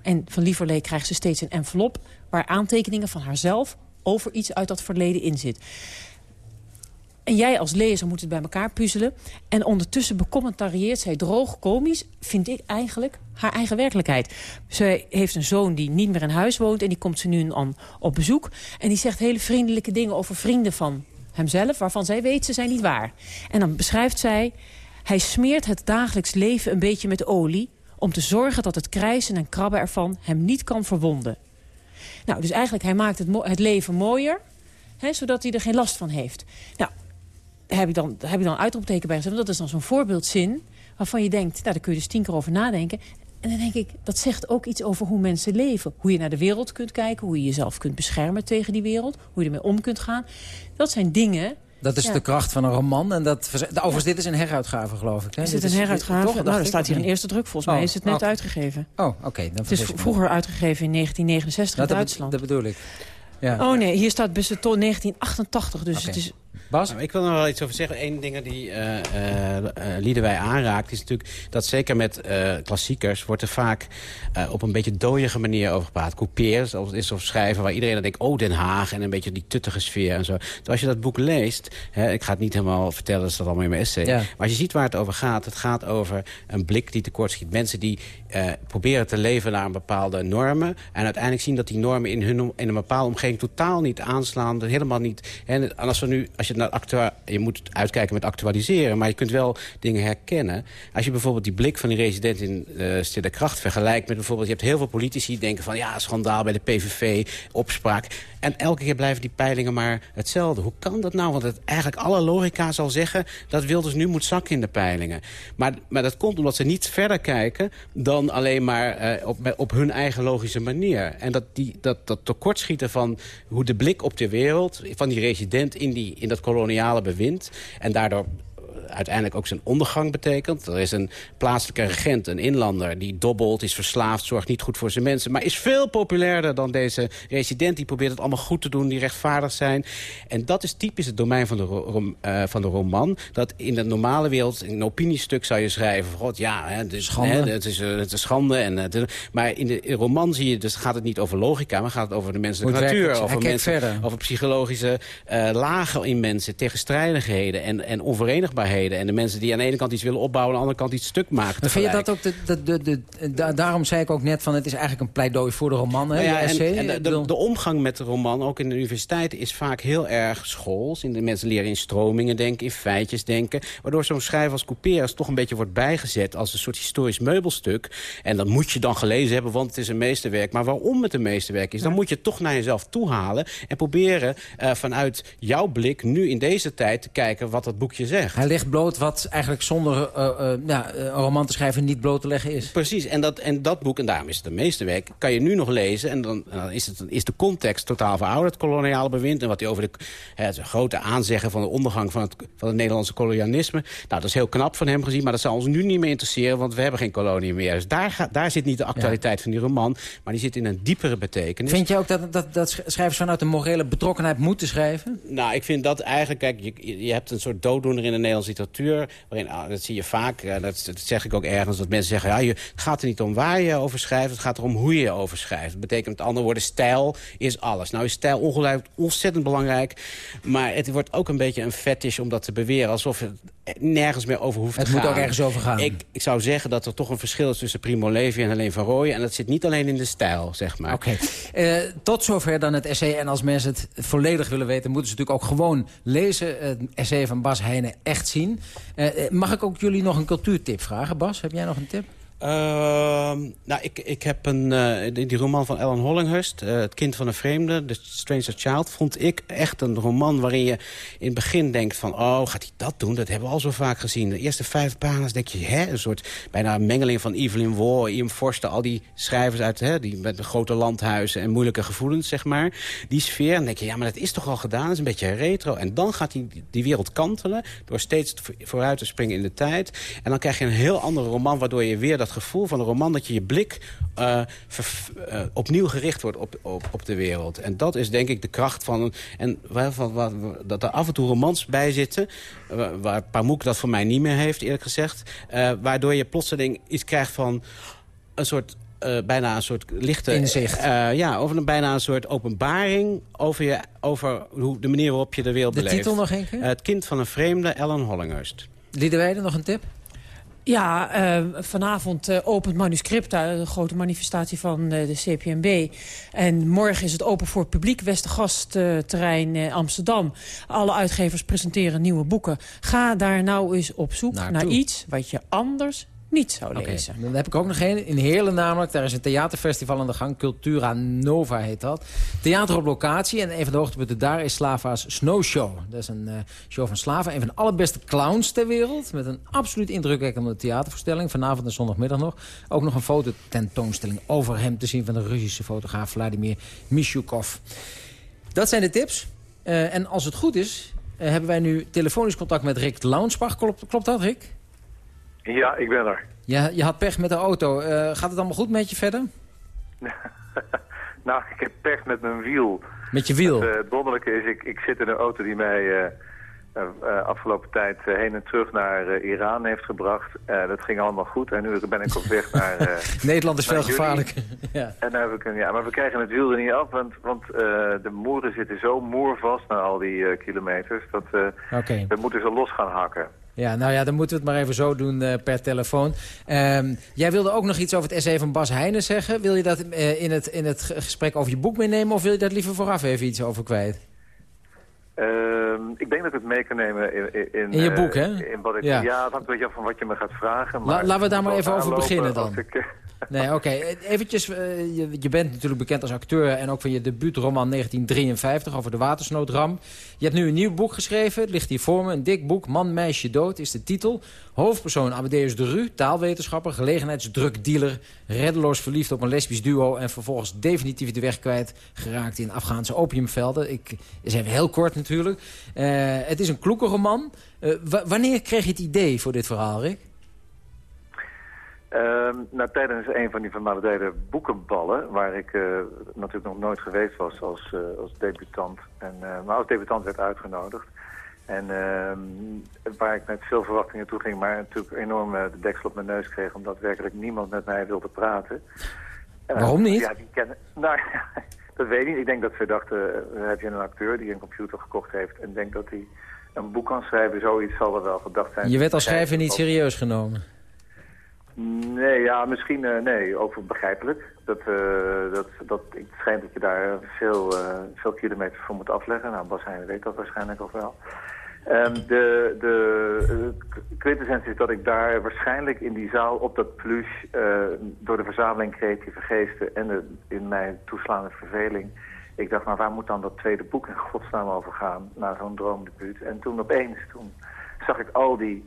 [SPEAKER 5] En van Lieverlee krijgt ze steeds een envelop... waar aantekeningen van haarzelf over iets uit dat verleden in zit. En jij als lezer moet het bij elkaar puzzelen. En ondertussen becommentarieert zij droog komisch, vind ik eigenlijk, haar eigen werkelijkheid. Zij heeft een zoon die niet meer in huis woont en die komt ze nu aan op bezoek. En die zegt hele vriendelijke dingen over vrienden van hemzelf... waarvan zij weet ze zijn niet waar. En dan beschrijft zij... hij smeert het dagelijks leven een beetje met olie... om te zorgen dat het krijsen en krabben ervan hem niet kan verwonden. Nou, dus eigenlijk, hij maakt het, het leven mooier... Hè, zodat hij er geen last van heeft. Nou, heb ik dan, heb ik dan uitroepteken bij gezet. Dat is dan zo'n voorbeeldzin waarvan je denkt... Nou, daar kun je dus tien keer over nadenken. En dan denk ik, dat zegt ook iets over hoe mensen leven. Hoe je naar de wereld kunt kijken, hoe je jezelf kunt beschermen tegen die wereld. Hoe je ermee om kunt gaan. Dat zijn dingen...
[SPEAKER 3] Dat is de kracht van een roman. En dat, overigens, dit is een heruitgave, geloof ik. Hè?
[SPEAKER 5] Is dit, een heruitgave? nou, er staat hier een eerste druk. Volgens mij oh, is het net oh. uitgegeven.
[SPEAKER 3] Oh, oké.
[SPEAKER 5] het is vroeger uitgegeven in 1969 in Duitsland.
[SPEAKER 3] Dat bedoel ik.
[SPEAKER 5] Ja. Oh nee, hier staat best 1988. Dus het is
[SPEAKER 4] Bas? Nou, ik wil er nog wel iets over zeggen. Eén ding die uh, uh, Liedewij aanraakt... is natuurlijk dat zeker met klassiekers... wordt er vaak op een beetje dooiige manier over gepraat. Coupeers, of is of schrijven waar iedereen dan denkt... oh, Den Haag en een beetje die tuttige sfeer en zo. Dus als je dat boek leest... Hè, ik ga het niet helemaal vertellen, dat staat allemaal in mijn essay... maar als je ziet waar het over gaat... het gaat over een blik die tekortschiet. Mensen die proberen te leven naar een bepaalde normen... en uiteindelijk zien dat die normen in, hun, in een bepaalde omgeving... totaal niet aanslaan, helemaal niet... En als, we nu, je, actua je moet uitkijken met actualiseren... maar je kunt wel dingen herkennen. Als je bijvoorbeeld die blik van die resident in uh, Stille Kracht vergelijkt... met bijvoorbeeld, je hebt heel veel politici die denken van... ja, schandaal bij de PVV, opspraak. En elke keer blijven die peilingen maar hetzelfde. Hoe kan dat nou? Want het, eigenlijk alle logica zal zeggen... dat Wilders nu moet zakken in de peilingen. Maar, maar dat komt omdat ze niet verder kijken... dan alleen maar uh, op, op hun eigen logische manier. En dat, die, dat, dat tekortschieten van hoe de blik op de wereld... van die resident in, die, in dat koloniale bewind... en daardoor uiteindelijk ook zijn ondergang betekent. Er is een plaatselijke regent, een inlander, die dobbelt, is verslaafd... zorgt niet goed voor zijn mensen, maar is veel populairder dan deze resident. Die probeert het allemaal goed te doen, die rechtvaardig zijn. En dat is typisch het domein van de, rom, uh, van de roman. Dat in de normale wereld, in een opiniestuk zou je schrijven... God, ja, hè, het, is, schande. Hè, het, is, uh, het is schande. En, uh, maar in de in roman zie je, dus gaat het niet over logica... maar gaat het over de menselijke natuur. Over, mensen, over psychologische lagen in mensen, tegenstrijdigheden en, en onverenigbaarheden en de mensen die aan de ene kant iets willen opbouwen... aan de andere kant iets stuk maken
[SPEAKER 3] Maar vind je dat ook... De, de, de, de, daarom zei ik ook net van het is eigenlijk een pleidooi voor de roman, hè, nou ja,
[SPEAKER 4] en, en de, de, omgang met de roman, ook in de universiteit... is vaak heel erg schools. In de mensen leren in stromingen denken, in feitjes denken. Waardoor zo'n schrijver als Couperus toch een beetje wordt bijgezet... als een soort historisch meubelstuk. En dat moet je dan gelezen hebben, want het is een meesterwerk. Maar waarom het een meesterwerk is, dan moet je het toch naar jezelf toe halen... en proberen uh, vanuit jouw blik nu in deze tijd te kijken wat dat boekje zegt.
[SPEAKER 3] Hij ligt bloot wat eigenlijk zonder uh, uh, ja, een roman te schrijven niet bloot te leggen is.
[SPEAKER 4] Precies, en dat, en dat boek, en daarom is het een meesterwerk, kan je nu nog lezen. En dan, dan is, het, is de context totaal verouderd, koloniale bewind. En wat hij over de, het grote aanzeggen van de ondergang van het, van het Nederlandse kolonialisme. Nou, dat is heel knap van hem gezien, maar dat zou ons nu niet meer interesseren, want we hebben geen kolonie meer. Dus daar, ga, daar zit niet de actualiteit van die roman, maar die zit in een diepere betekenis.
[SPEAKER 3] Vind je ook dat, dat, dat schrijvers vanuit een morele betrokkenheid moeten schrijven?
[SPEAKER 4] Nou, ik vind dat eigenlijk, kijk, je, je hebt een soort dooddoener in de Nederlandse literatuur Waarin, ah, dat zie je vaak, dat, dat, zeg ik ook ergens, dat mensen zeggen... Ja, je, het gaat er niet om waar je over schrijft, het gaat erom hoe je over schrijft. Dat betekent met andere woorden, stijl is alles. Nou is stijl ongelooflijk ontzettend belangrijk. Maar het wordt ook een beetje een fetish om dat te beweren. Alsof het nergens meer over hoeft
[SPEAKER 3] het
[SPEAKER 4] te gaan.
[SPEAKER 3] Het moet ook ergens over gaan.
[SPEAKER 4] Ik, ik zou zeggen dat er toch een verschil is tussen Primo Levi en Alleen van Rooyen. En dat zit niet alleen in de stijl, zeg maar.
[SPEAKER 3] Oké. Okay. Uh, tot zover dan het essay. En als mensen het volledig willen weten... moeten ze natuurlijk ook gewoon lezen. Het essay van Bas Heijnen echt zien. Uh, mag ik ook jullie nog een cultuurtip vragen? Bas, heb jij nog een tip?
[SPEAKER 4] Uh, nou, ik, ik heb een, uh, die, roman van Ellen Hollinghurst, uh, Het kind van een vreemde, The Stranger Child, vond ik echt een roman waarin je in het begin denkt van, oh, gaat hij dat doen? Dat hebben we al zo vaak gezien. De eerste vijf pagina's denk je, hè, een soort bijna een mengeling van Evelyn Waugh, Ian Forster, al die schrijvers uit, hè, die met de grote landhuizen en moeilijke gevoelens, zeg maar. Die sfeer, en denk je, ja, maar dat is toch al gedaan, dat is een beetje retro. En dan gaat die, die wereld kantelen door steeds vooruit te springen in de tijd. En dan krijg je een heel andere roman, waardoor je weer dat gevoel van een roman... dat je je blik uh, uh, opnieuw gericht wordt op, op, op, de wereld. En dat is denk ik de kracht van... En van, wat, dat er af en toe romans bij zitten... waar Pamuk dat voor mij niet meer heeft, eerlijk gezegd... waardoor je plotseling iets krijgt van een soort uh, bijna een soort lichte...
[SPEAKER 3] Inzicht.
[SPEAKER 4] Uh, ja, over een, bijna een soort openbaring over, je, over hoe, de manier waarop je de wereld
[SPEAKER 3] de
[SPEAKER 4] beleeft.
[SPEAKER 3] De titel nog een keer?
[SPEAKER 4] Uh, het kind van een vreemde, Ellen Hollinghurst.
[SPEAKER 3] Liederwijde, nog een tip?
[SPEAKER 5] Ja, uh, vanavond uh, opent Manuscripta, een grote manifestatie van uh, de CPMB. En morgen is het open voor het publiek, Westergastterrein Amsterdam. Alle uitgevers presenteren nieuwe boeken. Ga daar nou eens op zoek naar, naar iets wat je anders niet zou lezen.
[SPEAKER 3] Dan heb ik ook nog een. In Heerlen namelijk, daar is een theaterfestival aan de gang. Cultura Nova heet dat. Theater op locatie. En een van de hoogtepunten daar is Slava's Snow Show. Dat is een uh, show van Slava. Een van de allerbeste clowns ter wereld. Met een absoluut indrukwekkende theatervoorstelling. Vanavond en zondagmiddag nog. Ook nog een fototentoonstelling over hem te zien... van de Russische fotograaf Vladimir Mishukov. Dat zijn de tips. Uh, en als het goed is, uh, hebben wij nu telefonisch contact met Rick Launsbach. Klopt, klopt dat, Rick?
[SPEAKER 14] Ja, ik ben er.
[SPEAKER 3] Ja, je had pech met de auto. Uh, gaat het allemaal goed met je verder?
[SPEAKER 14] nou, ik heb pech met mijn wiel.
[SPEAKER 3] Met je wiel?
[SPEAKER 14] Het, uh, wonderlijke is, ik, ik zit in een auto die mij uh, afgelopen tijd heen en terug naar Iran heeft gebracht. dat ging allemaal goed en nu ben ik op weg naar...
[SPEAKER 3] Nederland is veel gevaarlijk.
[SPEAKER 14] ja. En heb ik een, ja, maar we krijgen het wiel er niet af, want, want de moeren zitten zo moervast na al die kilometers... dat
[SPEAKER 3] okay.
[SPEAKER 14] we moeten ze los gaan hakken.
[SPEAKER 3] Ja, nou ja, dan moeten we het maar even zo doen uh, per telefoon. Um, jij wilde ook nog iets over het essay van Bas Heijnen zeggen. Wil je dat uh, in, het, in het gesprek over je boek meenemen... of wil je dat liever vooraf even iets over kwijt?
[SPEAKER 14] Ehm, ik denk dat ik het mee kan nemen in... In,
[SPEAKER 3] in je
[SPEAKER 14] eh,
[SPEAKER 3] boek, hè?
[SPEAKER 14] In wat ik,
[SPEAKER 3] Ja.
[SPEAKER 14] ja. het hangt een beetje af van wat je me gaat vragen.
[SPEAKER 3] La-
[SPEAKER 14] Maar
[SPEAKER 3] laten we daar maar even over beginnen dan.
[SPEAKER 14] ik, eh,
[SPEAKER 3] Nee, oké. Eventjes, eh, je, bent natuurlijk bekend als acteur... en ook van je debuutroman 1953 over de watersnoodramp. Je hebt nu een nieuw boek geschreven. Het ligt hier voor me. Een dik boek. Man, meisje, dood is de titel. Hoofdpersoon Amadeus de Rue, taalwetenschapper... gelegenheidsdrukdealer, reddeloos verliefd op een lesbisch duo... en vervolgens definitief de weg kwijt geraakt in Afghaanse opiumvelden. Ik is even heel kort natuurlijk. Eh, het is een kloeke roman. Eh, wa- wanneer kreeg je het idee voor dit verhaal, Rick?
[SPEAKER 14] Ehm, nou, tijdens een van die vermalendijde boekenballen, waar ik eh, natuurlijk nog nooit geweest was als, eh, als debutant, en, eh, maar als debutant werd uitgenodigd. En ehm, waar ik met veel verwachtingen toe ging, maar natuurlijk enorm de deksel op mijn neus kreeg, omdat werkelijk niemand met mij wilde praten.
[SPEAKER 3] Waarom niet?
[SPEAKER 14] Ja, die kennen, nou, dat weet ik niet. Ik denk dat ze dachten, heb je een acteur die een computer gekocht heeft en denkt dat hij een boek kan schrijven, zoiets zal er wel gedacht zijn.
[SPEAKER 3] Je werd als schrijver niet serieus genomen.
[SPEAKER 14] Nee, ja, misschien eh, nee, ook begrijpelijk. Dat, eh, dat, dat, het schijnt dat je daar veel, eh, veel kilometers voor moet afleggen. Nou, Bas weet dat waarschijnlijk ook wel. Ehm, de de quintessentie is dat ik daar waarschijnlijk in die zaal op dat pluche... door de verzameling creatieve geesten en de, in mijn toeslaande verveling... ik dacht, nou waar moet dan dat tweede boek in godsnaam over gaan... na zo'n droomdebuut. En toen opeens, toen zag ik al die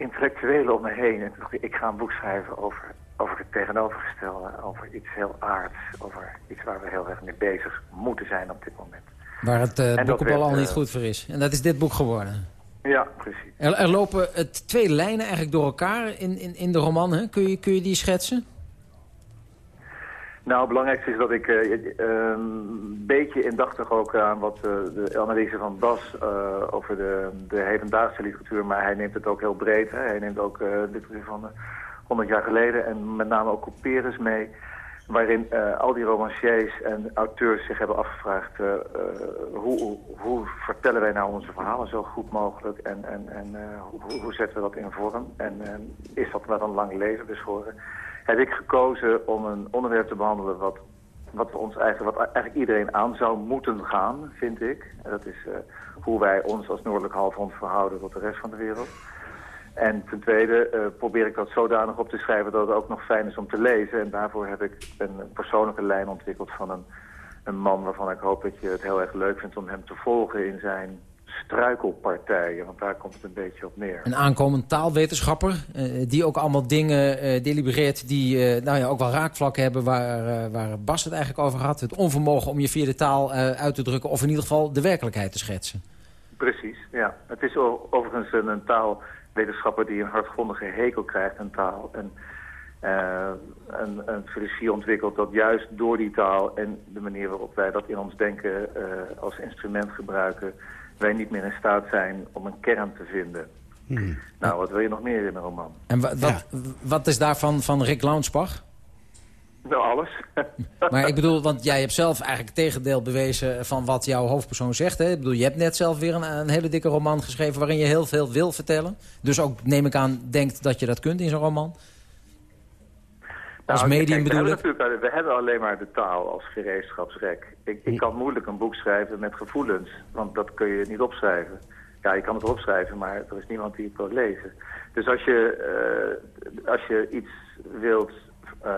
[SPEAKER 14] intellectuelen om me heen. En toen dacht ik, ga een boek schrijven over, over het tegenovergestelde. Over iets heel aards. Over iets waar we heel erg mee bezig moeten zijn op dit moment.
[SPEAKER 3] Waar het eh
[SPEAKER 14] dat
[SPEAKER 3] boekenbal
[SPEAKER 14] werd,
[SPEAKER 3] al niet
[SPEAKER 14] eh,
[SPEAKER 3] goed voor is. En dat is dit boek geworden.
[SPEAKER 14] Ja, precies.
[SPEAKER 3] Er, er lopen het twee lijnen eigenlijk door elkaar in, in, in de roman. Hè? Kun, je, kun je die schetsen?
[SPEAKER 14] Nou, het belangrijkste is dat ik eh, eh, een beetje indachtig ook aan wat eh, de analyse van Bas over de, de hedendaagse literatuur, maar hij neemt het ook heel breed. Hè? Hij neemt ook literatuur van eh, 100 jaar geleden en met name ook Couperus mee, waarin al die romanciers en auteurs zich hebben afgevraagd hoe, hoe vertellen wij nou onze verhalen zo goed mogelijk en, en, en hoe, hoe zetten we dat in vorm en eh, is dat met een lang leven beschoren heb ik gekozen om een onderwerp te behandelen wat, wat, ons eigenlijk, wat eigenlijk iedereen aan zou moeten gaan, vind ik. En dat is eh, hoe wij ons als noordelijk halfrond verhouden tot de rest van de wereld. En ten tweede eh, probeer ik dat zodanig op te schrijven dat het ook nog fijn is om te lezen. En daarvoor heb ik een persoonlijke lijn ontwikkeld van een, een man waarvan ik hoop dat je het heel erg leuk vindt om hem te volgen in zijn struikelpartijen. Want daar komt het een beetje op neer.
[SPEAKER 3] Een aankomend taalwetenschapper. eh, die ook allemaal dingen eh, delibereert die eh, nou ja, ook wel raakvlakken hebben... Waar, waar Bas het eigenlijk over had. Het onvermogen om je via de taal uit te drukken... of in ieder geval de werkelijkheid te schetsen.
[SPEAKER 14] Precies, ja. Het is overigens een, een taalwetenschapper die een hardgrondige hekel krijgt aan taal. En een, een filosofie ontwikkelt dat juist door die taal en de manier waarop wij dat in ons denken als instrument gebruiken, wij niet meer in staat zijn om een kern te vinden. Nou, wat wil je nog meer in een roman?
[SPEAKER 3] En wa- wat, wat is daarvan van Rick Launsbach?
[SPEAKER 14] Nou, alles.
[SPEAKER 3] Maar ik bedoel, want jij hebt zelf eigenlijk het tegendeel bewezen van wat jouw hoofdpersoon zegt. Hè? Ik bedoel, je hebt net zelf weer een, een hele dikke roman geschreven waarin je heel veel wil vertellen. Dus ook, neem ik aan, denkt dat je dat kunt in zo'n roman. Als
[SPEAKER 14] Nou,
[SPEAKER 3] medium
[SPEAKER 14] kijk, we
[SPEAKER 3] bedoel
[SPEAKER 14] hebben We hebben alleen maar de taal als gereedschapsrek. Ik, ik kan moeilijk een boek schrijven met gevoelens, want dat kun je niet opschrijven. Ja, je kan het opschrijven, maar er is niemand die het wil lezen. Dus als je, eh, als je iets wilt eh,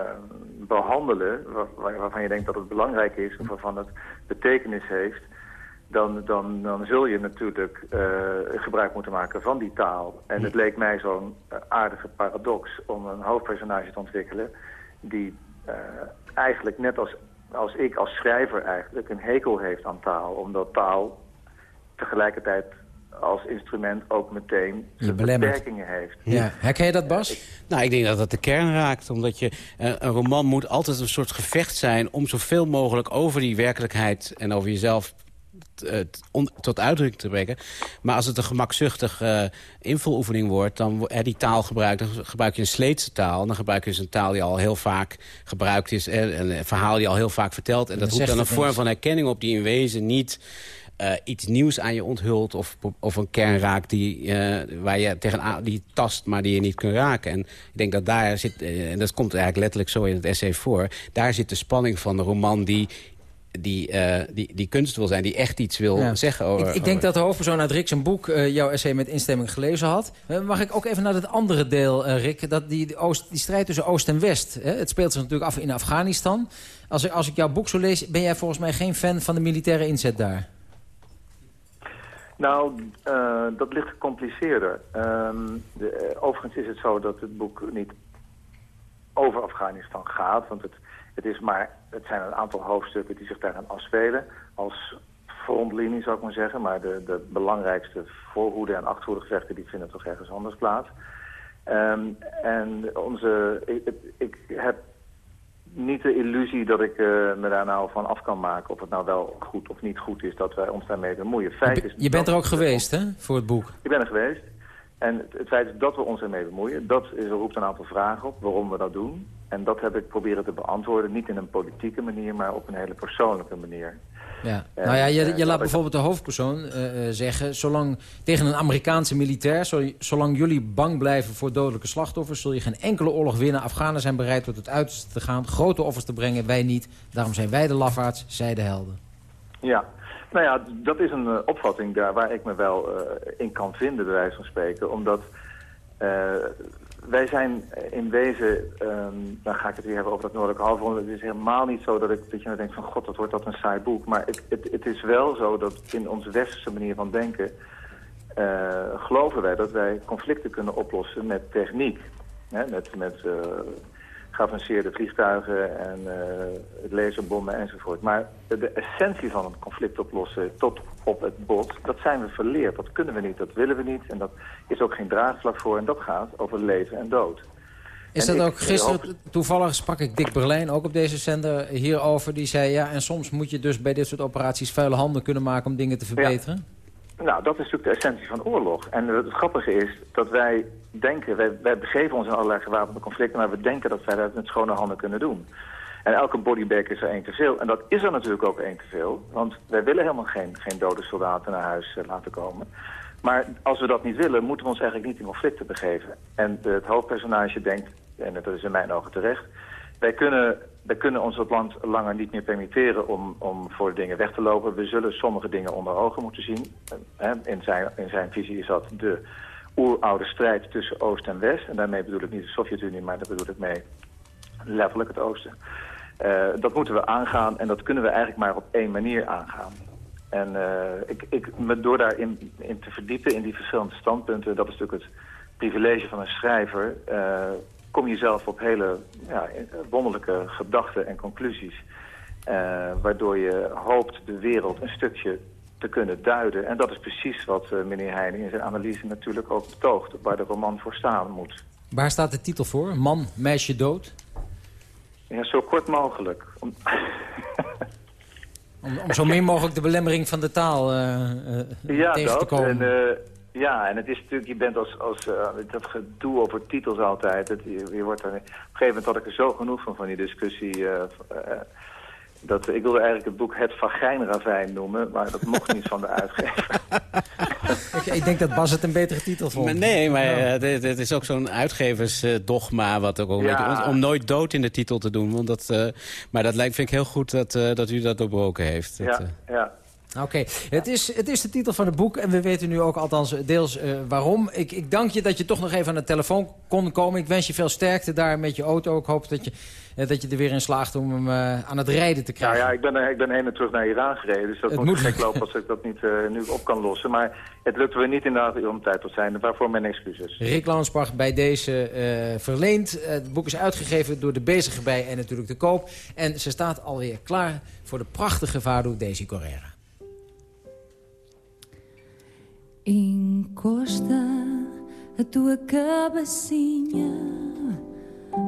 [SPEAKER 14] behandelen waar- waar- waarvan je denkt dat het belangrijk is... of waarvan het betekenis heeft... dan, dan, dan zul je natuurlijk eh, gebruik moeten maken van die taal. En het leek mij zo'n aardige paradox om een hoofdpersonage te ontwikkelen... die eh, eigenlijk net als, als ik als schrijver eigenlijk een hekel heeft aan taal. Omdat taal tegelijkertijd als instrument ook meteen zijn beperkingen heeft.
[SPEAKER 3] Ja. Herken je dat, Bas?
[SPEAKER 4] Nou, ik denk dat dat de kern raakt. Omdat je, eh, een roman moet altijd een soort gevecht zijn... om zoveel mogelijk over die werkelijkheid en over jezelf tot uitdrukking te brengen. Maar als het een gemakzuchtig eh invuloefening wordt... dan hè, die taal gebruikt, dan gebruik je een sleetse taal. Dan gebruik je dus een taal die al heel vaak gebruikt is... en en een verhaal die al heel vaak vertelt. En dat roept dan een vorm van herkenning op... die in wezen niet eh, iets nieuws aan je onthult... of, of een kern raakt die, eh, waar je tegenaan die tast, maar die je niet kunt raken. En ik denk dat daar zit, eh, en dat komt eigenlijk letterlijk zo in het essay voor... daar zit de spanning van de roman die die, eh, die, die kunst wil zijn, die echt iets wil zeggen over...
[SPEAKER 3] Ik, ik denk dat de hoofdpersoon uit Rick zijn boek uh, jouw essay met instemming gelezen had. Uh, mag ik ook even naar het andere deel, Rick? Dat die, die, Oost, die strijd tussen Oost en West. Hè? Het speelt zich natuurlijk af in Afghanistan. Als ik, als ik jouw boek zo lees, ben jij volgens mij geen fan van de militaire inzet daar.
[SPEAKER 14] Nou, uh, dat ligt gecompliceerder. Um, de, overigens is het zo dat het boek niet over Afghanistan gaat. Want het, het, is maar, het zijn een aantal hoofdstukken die zich daaraan afspelen. Als frontlinie zou ik maar zeggen. Maar de, de belangrijkste voorhoede en achterhoede gevechten die vinden toch ergens anders plaats. Um, en onze, ik, ik heb niet de illusie dat ik uh, me daar nou van af kan maken... of het nou wel goed of niet goed is dat wij ons daarmee bemoeien. Feit
[SPEAKER 3] is je bent er ook geweest, hè, voor het boek?
[SPEAKER 14] Ik ben er geweest. En het, het feit dat we ons ermee bemoeien, dat is, roept een aantal vragen op waarom we dat doen. En dat heb ik proberen te beantwoorden, niet in een politieke manier, maar op een hele persoonlijke manier.
[SPEAKER 3] Ja. nou ja, je, je laat bijvoorbeeld de hoofdpersoon uh, zeggen... Zolang, tegen een Amerikaanse militair... zolang jullie bang blijven voor dodelijke slachtoffers... zul je geen enkele oorlog winnen. Afghanen zijn bereid tot het uiterste te gaan. Grote offers te brengen, wij niet. Daarom zijn wij de lafaards, zij de helden.
[SPEAKER 14] Ja, nou ja, dat is een uh, opvatting daar waar ik me wel in kan vinden, bij wijze van spreken. Omdat wij zijn in wezen, um, dan ga ik het weer hebben over dat Noordelijke Halfrond. Het is helemaal niet zo dat, ik, dat je nou denkt van god, wat wordt dat een saai boek. Maar het, het, is wel zo dat in onze westerse manier van denken... Geloven wij dat wij conflicten kunnen oplossen met techniek. Hè? Met, met geavanceerde vliegtuigen en uh, het laserbommen enzovoort. Maar de essentie van een conflict oplossen tot op het bot, dat zijn we verleerd. Dat kunnen we niet, dat willen we niet. En dat is ook geen draagvlak voor. En dat gaat over leven en dood.
[SPEAKER 3] Is dat ook gisteren, toevallig sprak ik Dick Berlijn ook op deze zender hierover. Die zei, ja, en soms moet je dus bij dit soort operaties vuile handen kunnen maken om dingen te verbeteren.
[SPEAKER 14] Nou, dat is natuurlijk de essentie van oorlog. En het grappige is dat wij denken, wij, wij begeven ons in allerlei gewapende conflicten, maar we denken dat wij dat met schone handen kunnen doen. En elke bodybag is er één te veel. En dat is er natuurlijk ook één te veel. Want wij willen helemaal geen, geen dode soldaten naar huis uh, laten komen. Maar als we dat niet willen, moeten we ons eigenlijk niet in conflicten begeven. En het hoofdpersonage denkt, en dat is in mijn ogen terecht... wij kunnen, wij kunnen ons het land langer niet meer permitteren om, om voor dingen weg te lopen. We zullen sommige dingen onder ogen moeten zien. In zijn, in zijn visie is dat de oeroude strijd tussen Oost en West. En daarmee bedoel ik niet de Sovjet-Unie, maar daar bedoel ik mee letterlijk het Oosten. Uh, dat moeten we aangaan en dat kunnen we eigenlijk maar op één manier aangaan. En uh, ik, ik, door daarin in te verdiepen in die verschillende standpunten... dat is natuurlijk het privilege van een schrijver... Uh, kom je zelf op hele ja, wonderlijke gedachten en conclusies... waardoor je hoopt de wereld een stukje te kunnen duiden. En dat is precies wat meneer Heijnen in zijn analyse natuurlijk ook betoogt... waar de roman voor staan moet.
[SPEAKER 3] Waar staat de titel voor? Man, meisje, dood?
[SPEAKER 14] Ja, zo kort mogelijk. Om...
[SPEAKER 3] om, om, zo min mogelijk de belemmering van de taal uh, uh,
[SPEAKER 14] ja,
[SPEAKER 3] tegen
[SPEAKER 14] dat.
[SPEAKER 3] te komen.
[SPEAKER 14] En, uh, ja, en het is natuurlijk, je bent als, als dat gedoe over titels altijd. Het, je, je, wordt er, op een gegeven moment had ik er zo genoeg van, van die discussie dat, ik wilde eigenlijk het boek Het Vagijnravijn noemen, maar dat mocht niet van de uitgever.
[SPEAKER 3] ik, ik, denk dat Bas het een betere titel vond.
[SPEAKER 4] Maar nee, maar ja. uh, dit, dit, is ook zo'n uitgeversdogma... wat ook, ook ja. om nooit dood in de titel te doen. Want dat, uh, maar dat lijkt, vind ik heel goed dat, uh, dat u dat doorbroken heeft.
[SPEAKER 14] Ja, ja.
[SPEAKER 3] Oké, okay. het, is, het is de titel van het boek en we weten nu ook althans deels uh, waarom. Ik, ik dank je dat je toch nog even aan de telefoon kon komen. Ik wens je veel sterkte daar met je auto. Ik hoop dat je, uh, dat je er weer in slaagt om hem uh, aan het rijden te krijgen.
[SPEAKER 14] Nou ja, ik ben, ik ben heen en terug naar Iran gereden. Dus dat het moet, gek lopen als ik dat niet nu op kan lossen. Maar het lukt we niet inderdaad om tijd tot zijn. Waarvoor mijn excuses.
[SPEAKER 3] Rick Lansbach bij deze verleend. het boek is uitgegeven door de bezige bij en natuurlijk de koop. En ze staat alweer klaar voor de prachtige vaardoek Daisy Correra.
[SPEAKER 15] Encosta a tua cabecinha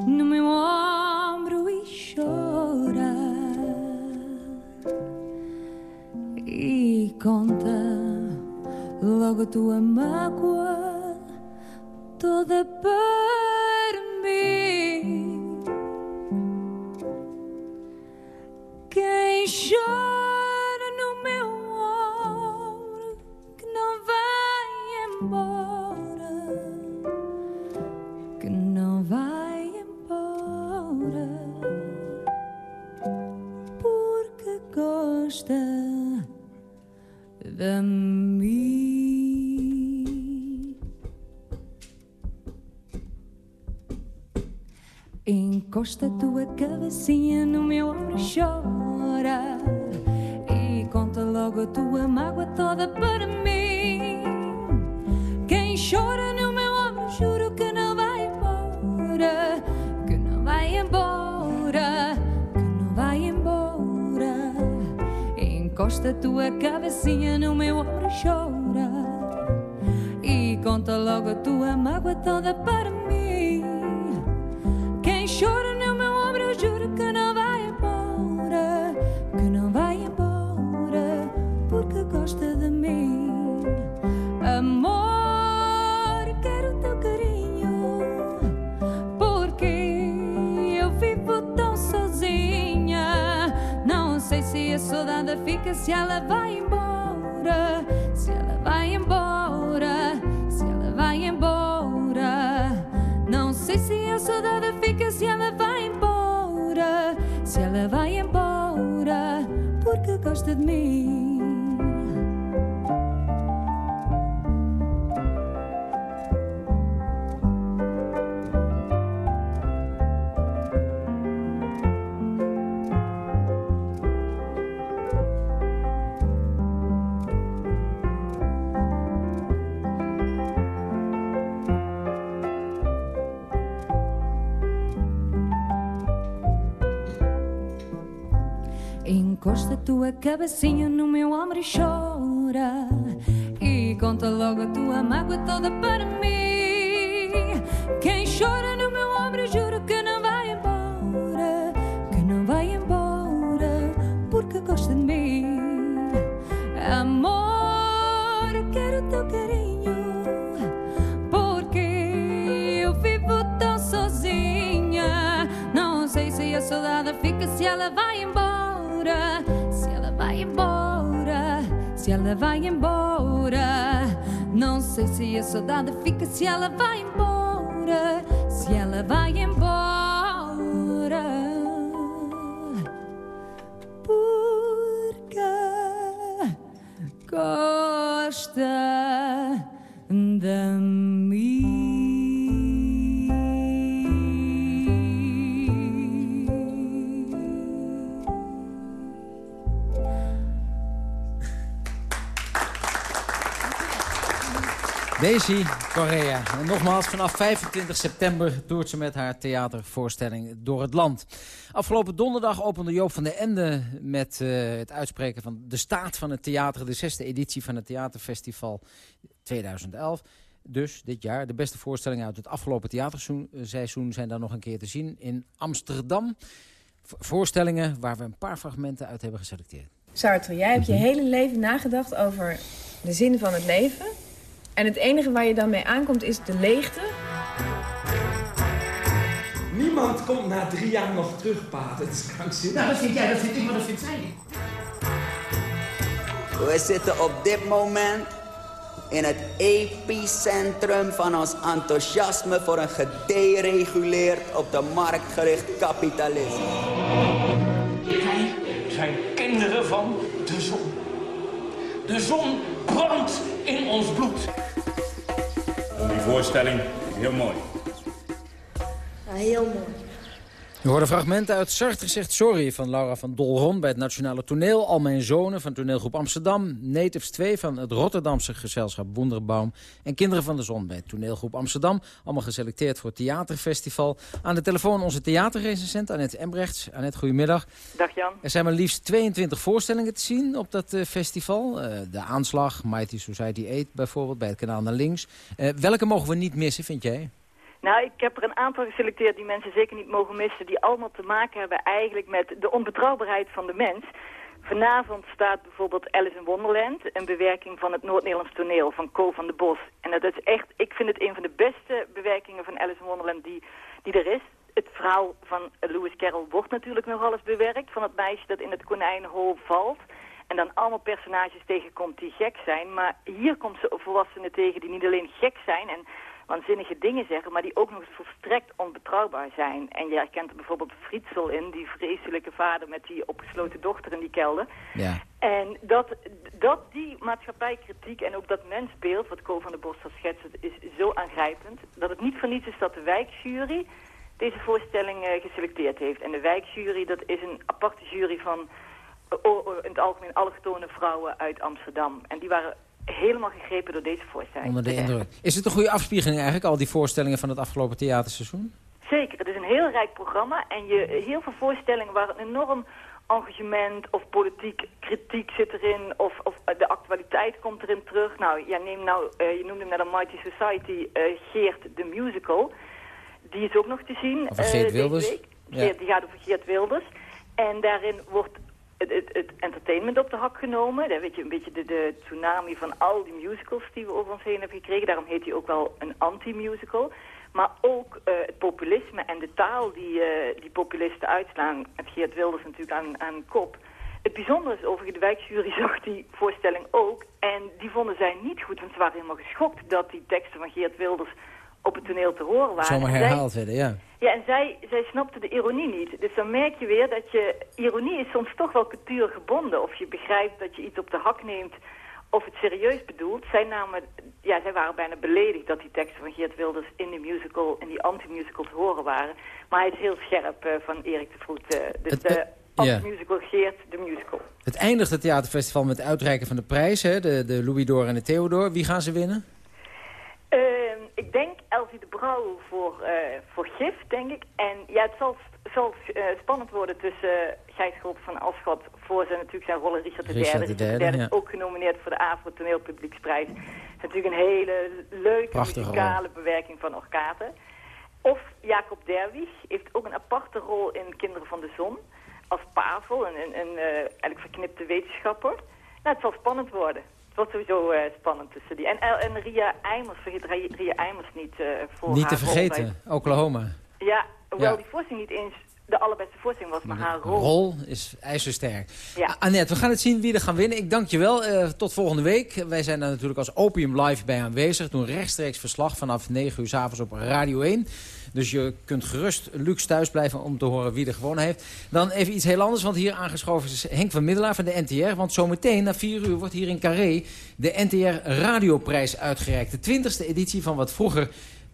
[SPEAKER 15] no meu ombro e chora. E conta logo a tua mágoa toda para
[SPEAKER 6] Encosta tua cabecinha no meu ombro e chora. E conta logo a tua mágoa toda para mim. Quem chora no meu ombro, juro que não vai embora. Que não vai embora. Que não vai embora. Encosta tua cabecinha no meu ombro e chora. E conta logo a tua mágoa toda para mim. Encosta tua cabecinha no meu ombro e chora. E conta logo a tua mágoa toda para mim. Quem chora no meu ombro, juro que não vai embora. Que não vai embora, porque gosta de mim. Amor, quero teu carinho. Porque eu vivo tão sozinha. Não sei se a saudade fica, se ela vai Se ela vai embora, se ela vai embora. Não sei se a saudade fica, se ela vai embora.
[SPEAKER 3] Daisy Correa. En nogmaals, vanaf 25 september toert ze met haar theatervoorstelling door het land. Afgelopen donderdag opende Joop van der Ende met eh, het uitspreken van de staat van het theater. De zesde editie van het Theaterfestival 2011. Dus dit jaar de beste voorstellingen uit het afgelopen theaterseizoen zijn daar nog een keer te zien in Amsterdam. Voorstellingen waar we een paar fragmenten uit hebben geselecteerd.
[SPEAKER 16] Sartre, jij hebt je hele leven nagedacht over de zin van het leven. En het enige waar je dan mee aankomt is de leegte.
[SPEAKER 17] Niemand komt na drie jaar nog terug, Paat. Het is krankzinnig.
[SPEAKER 18] Nou, dat vind jij, dat vind ik, maar dat vindt zij niet.
[SPEAKER 19] We zitten op dit moment in het epicentrum van ons enthousiasme voor een gedereguleerd, op de markt gericht kapitalisme.
[SPEAKER 18] Wij zijn kinderen van de zon. De zon brandt in ons bloed.
[SPEAKER 20] Voorstelling heel mooi.
[SPEAKER 21] heel mooi.
[SPEAKER 3] U hoorde fragmenten uit Sartre zegt sorry van Laura van Dolron bij het Nationale Toneel. Al mijn zonen van toneelgroep Amsterdam. Natives 2 van het Rotterdamse gezelschap Wonderbaum. En Kinderen van de Zon bij toneelgroep Amsterdam. Allemaal geselecteerd voor het theaterfestival. Aan de telefoon onze theaterrecensent Annette Embrechts. Annette, goedemiddag.
[SPEAKER 22] Dag Jan.
[SPEAKER 3] Er zijn maar liefst 22 voorstellingen te zien op dat eh, festival. Eh, de Aanslag, Mighty Society 8 bijvoorbeeld, bij het kanaal naar links. Eh, welke mogen we niet missen, vind jij?
[SPEAKER 22] Nou, ik heb er een aantal geselecteerd die mensen zeker niet mogen missen... die allemaal te maken hebben eigenlijk met de onbetrouwbaarheid van de mens. Vanavond staat bijvoorbeeld Alice in Wonderland... een bewerking van het Noord-Nederlands toneel van Co van de Bos. En dat is echt, ik vind het een van de beste bewerkingen van Alice in Wonderland die, die er is. Het verhaal van Lewis Carroll wordt natuurlijk nog alles bewerkt... van het meisje dat in het konijnenhol valt... En dan allemaal personages tegenkomt die gek zijn. Maar hier komt ze volwassenen tegen die niet alleen gek zijn... en waanzinnige dingen zeggen, maar die ook nog eens volstrekt onbetrouwbaar zijn. En je herkent er bijvoorbeeld Frietsel in, die vreselijke vader met die opgesloten dochter in die kelder.
[SPEAKER 3] Ja.
[SPEAKER 22] En dat, dat die maatschappijkritiek en ook dat mensbeeld, wat Co van der Bos schetst, is zo aangrijpend, dat het niet voor niets is dat de wijkjury deze voorstelling eh, geselecteerd heeft. En de wijkjury, dat is een aparte jury van eh, in het algemeen allochtone vrouwen uit Amsterdam. En die waren helemaal gegrepen door deze voorstelling.
[SPEAKER 3] Onder de indruk. Is het een goede afspiegeling eigenlijk, al die voorstellingen van het afgelopen theaterseizoen?
[SPEAKER 22] Zeker, het is een heel rijk programma en je, heel veel voorstellingen waar een enorm engagement of politiek kritiek zit erin of, of de actualiteit komt erin terug. Nou, ja, neem nou, eh, je noemde hem net een Mighty Society, eh, Geert de Musical. Die is ook nog te zien. Eh,
[SPEAKER 3] Geert
[SPEAKER 22] deze
[SPEAKER 3] Wilders.
[SPEAKER 22] week.
[SPEAKER 3] Ja.
[SPEAKER 22] Die gaat over Geert Wilders. En daarin wordt het, het, het entertainment op de hak genomen. Weet je een beetje de, de tsunami van al die musicals die we over ons heen hebben gekregen. Daarom heet hij ook wel een anti-musical. Maar ook eh, het populisme en de taal die, eh, die populisten uitslaan. Met Geert Wilders natuurlijk aan, aan kop. Het bijzondere is overigens, de wijkjury zag die voorstelling ook. En die vonden zij niet goed, want ze waren helemaal geschokt dat die teksten van Geert Wilders op het toneel te horen waren.
[SPEAKER 3] Zomaar
[SPEAKER 22] En zij-
[SPEAKER 3] herhaald werden, ja.
[SPEAKER 22] ja, en zij, zij snapte de ironie niet. Dus dan merk je weer dat je... Ironie is soms toch wel cultuurgebonden. Of je begrijpt dat je iets op de hak neemt of het serieus bedoelt. Zij, namen, ja, zij waren bijna beledigd dat die teksten van Geert Wilders in die musical, in die anti-musical te horen waren. Maar hij is heel scherp eh, van Erik de Vroet. eh, dus
[SPEAKER 3] Het-
[SPEAKER 22] de
[SPEAKER 3] het- ja.
[SPEAKER 22] anti-musical Geert de musical.
[SPEAKER 3] Het eindigt het theaterfestival met het uitreiken van de prijs, hè? De, de Louis d'Or en de Theodor. Wie gaan ze winnen?
[SPEAKER 22] Ehm, ik denk Elsie de Brouw voor, eh, voor gif, denk ik. En ja, het zal, zal eh, spannend worden tussen uh, Gijs Schulp van Aschot... voor zijn, natuurlijk zijn rol in Richard III.
[SPEAKER 3] Richard
[SPEAKER 22] Richard is
[SPEAKER 3] ja.
[SPEAKER 22] ook genomineerd voor de Avro Toneelpublieksprijs. Het is natuurlijk een hele leuke
[SPEAKER 3] Prachtige
[SPEAKER 22] muzikale bewerking van Orkaten. Of Jacob Derwig heeft ook een aparte rol in Kinderen van de Zon... als Pavel, een, een, een eh, eigenlijk verknipte wetenschapper. Nou, het zal spannend worden. Het wordt sowieso eh, spannend tussen die. En, en Ria Eimers, vergeet Ria, Eimers niet eh, voor
[SPEAKER 3] Niet
[SPEAKER 22] haar
[SPEAKER 3] te vergeten, Oklahoma.
[SPEAKER 22] Ja, hoewel
[SPEAKER 3] Ja.
[SPEAKER 22] die voorstelling niet eens de allerbeste voorstelling was, maar haar rol.
[SPEAKER 3] Rol is ijzersterk.
[SPEAKER 22] Ja.
[SPEAKER 3] Annette, we gaan het zien wie er gaan winnen. Ik dank je wel. Eh, tot volgende week. Wij zijn daar natuurlijk als Opium Live bij aanwezig. Doen rechtstreeks verslag vanaf 9 uur s avonds op Radio 1. Dus je kunt gerust luxe thuis blijven om te horen wie er gewonnen heeft. Dan even iets heel anders, want hier aangeschoven is Henk van Middelaar van de NTR. Want zometeen, na 4 uur, wordt hier in Carré de NTR Radioprijs uitgereikt. De 20e editie van wat vroeger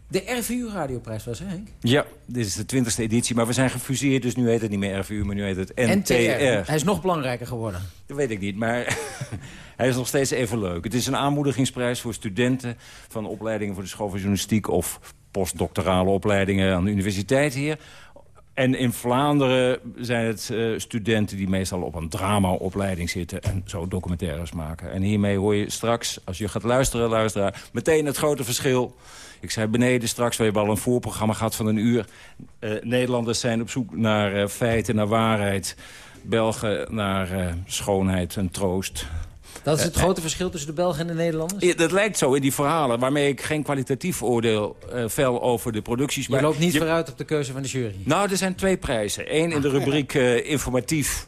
[SPEAKER 3] de RVU Radioprijs was, hè Henk?
[SPEAKER 23] Ja, dit is de twintigste editie, maar we zijn gefuseerd, dus nu heet het niet meer RVU, maar nu heet het NTR.
[SPEAKER 3] Hij is nog belangrijker geworden.
[SPEAKER 23] Dat weet ik niet, maar hij is nog steeds even leuk. Het is een aanmoedigingsprijs voor studenten van opleidingen voor de school van journalistiek... of postdoctorale opleidingen aan de universiteit hier. En in Vlaanderen zijn het eh, studenten die meestal op een dramaopleiding zitten... en zo documentaires maken. En hiermee hoor je straks, als je gaat luisteren, luisteraar... meteen het grote verschil. Ik zei beneden straks, we hebben al een voorprogramma gehad van een uur. Eh, Nederlanders zijn op zoek naar eh, feiten, naar waarheid. Belgen naar schoonheid en troost.
[SPEAKER 3] Dat is het
[SPEAKER 23] Eh,
[SPEAKER 3] grote verschil tussen de Belgen en de Nederlanders?
[SPEAKER 23] Ja, dat lijkt zo in die verhalen, waarmee ik geen kwalitatief oordeel eh vel over de producties.
[SPEAKER 3] Je
[SPEAKER 23] maar
[SPEAKER 3] loopt niet
[SPEAKER 23] je-
[SPEAKER 3] vooruit op de keuze van de jury.
[SPEAKER 23] Nou, er zijn twee prijzen. Eén in de rubriek eh, informatief,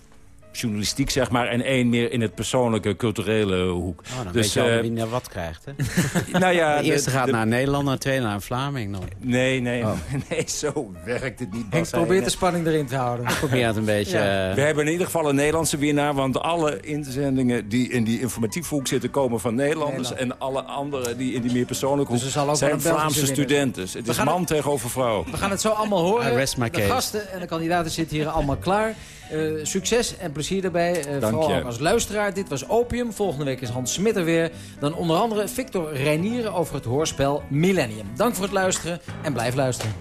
[SPEAKER 23] journalistiek zeg maar... en één meer in het persoonlijke, culturele hoek.
[SPEAKER 4] Oh, dan
[SPEAKER 23] dus,
[SPEAKER 4] weet je
[SPEAKER 23] eh,
[SPEAKER 4] wie nou wat krijgt, hè?
[SPEAKER 23] nou ja,
[SPEAKER 4] de eerste
[SPEAKER 23] de-
[SPEAKER 4] gaat
[SPEAKER 23] de-
[SPEAKER 4] naar een Nederlander, de tweede naar een Vlaming. nog.
[SPEAKER 23] Nee, nee,
[SPEAKER 4] Oh.
[SPEAKER 23] nee, zo werkt het niet.
[SPEAKER 3] Henk probeert
[SPEAKER 23] Hij-
[SPEAKER 3] de spanning erin te houden.
[SPEAKER 4] Ik probeer het een beetje...
[SPEAKER 3] Ja.
[SPEAKER 4] eh,
[SPEAKER 23] We hebben in ieder geval een Nederlandse winnaar... want alle inzendingen die in die informatieve hoek zitten... komen van Nederlanders. En alle andere die in die meer persoonlijke hoek...
[SPEAKER 3] Dus ook wel
[SPEAKER 23] zijn Vlaamse studenten. Het is man tegenover vrouw.
[SPEAKER 3] We gaan het zo allemaal horen.
[SPEAKER 4] I rest my
[SPEAKER 3] de gasten en de kandidaten zitten hier allemaal klaar. Eh, succes en plezier daarbij. Eh,
[SPEAKER 23] Dank
[SPEAKER 3] vooral
[SPEAKER 23] je.
[SPEAKER 3] ook als luisteraar. Dit was Opium. Volgende week is Hans Smit er weer. Dan onder andere Victor Reinieren over het hoorspel Millennium. Dank voor het luisteren en blijf luisteren.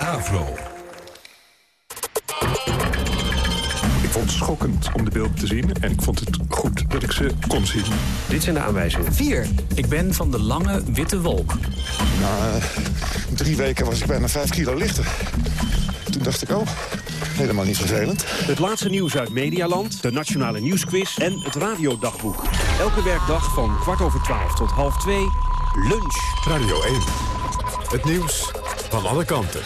[SPEAKER 2] Avro.
[SPEAKER 24] Ik vond het schokkend om de beelden te zien. En ik vond het goed dat ik ze kon zien.
[SPEAKER 25] Dit zijn de aanwijzingen. 4. Ik ben van de lange witte wolk.
[SPEAKER 12] Na eh, drie weken was ik bijna vijf kilo lichter. Toen dacht ik, oh, helemaal niet vervelend.
[SPEAKER 25] Het laatste nieuws uit Medialand, de Nationale Nieuwsquiz en het Radiodagboek. Elke werkdag van kwart over twaalf tot half twee, lunch.
[SPEAKER 2] Radio 1. Het nieuws van alle kanten.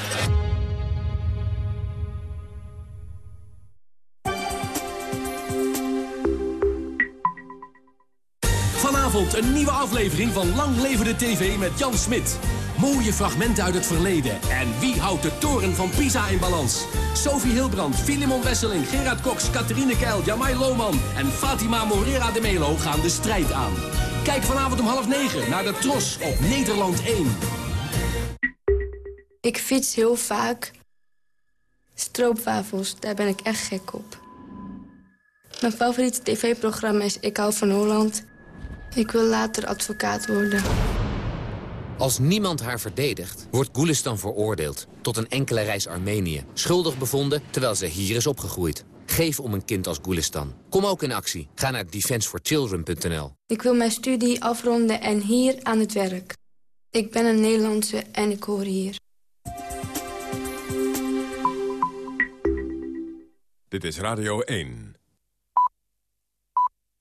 [SPEAKER 18] Vanavond een nieuwe aflevering van Lang Leven de TV met Jan Smit. Mooie fragmenten uit het verleden. En wie houdt de toren van Pisa in balans? Sophie Hilbrand, Filimon Wesseling, Gerard Cox, Catherine Keil, Jamai Lohman en Fatima Morera de Melo gaan de strijd aan. Kijk vanavond om half negen naar de Tros op Nederland 1.
[SPEAKER 21] Ik fiets heel vaak. Stroopwafels, daar ben ik echt gek op. Mijn favoriete tv-programma is Ik hou van Holland. Ik wil later advocaat worden.
[SPEAKER 26] Als niemand haar verdedigt, wordt Gulistan veroordeeld... tot een enkele reis Armenië. Schuldig bevonden, terwijl ze hier is opgegroeid. Geef om een kind als Gulistan. Kom ook in actie. Ga naar defenseforchildren.nl.
[SPEAKER 21] Ik wil mijn studie afronden en hier aan het werk. Ik ben een Nederlandse en ik hoor hier.
[SPEAKER 2] Dit is Radio 1.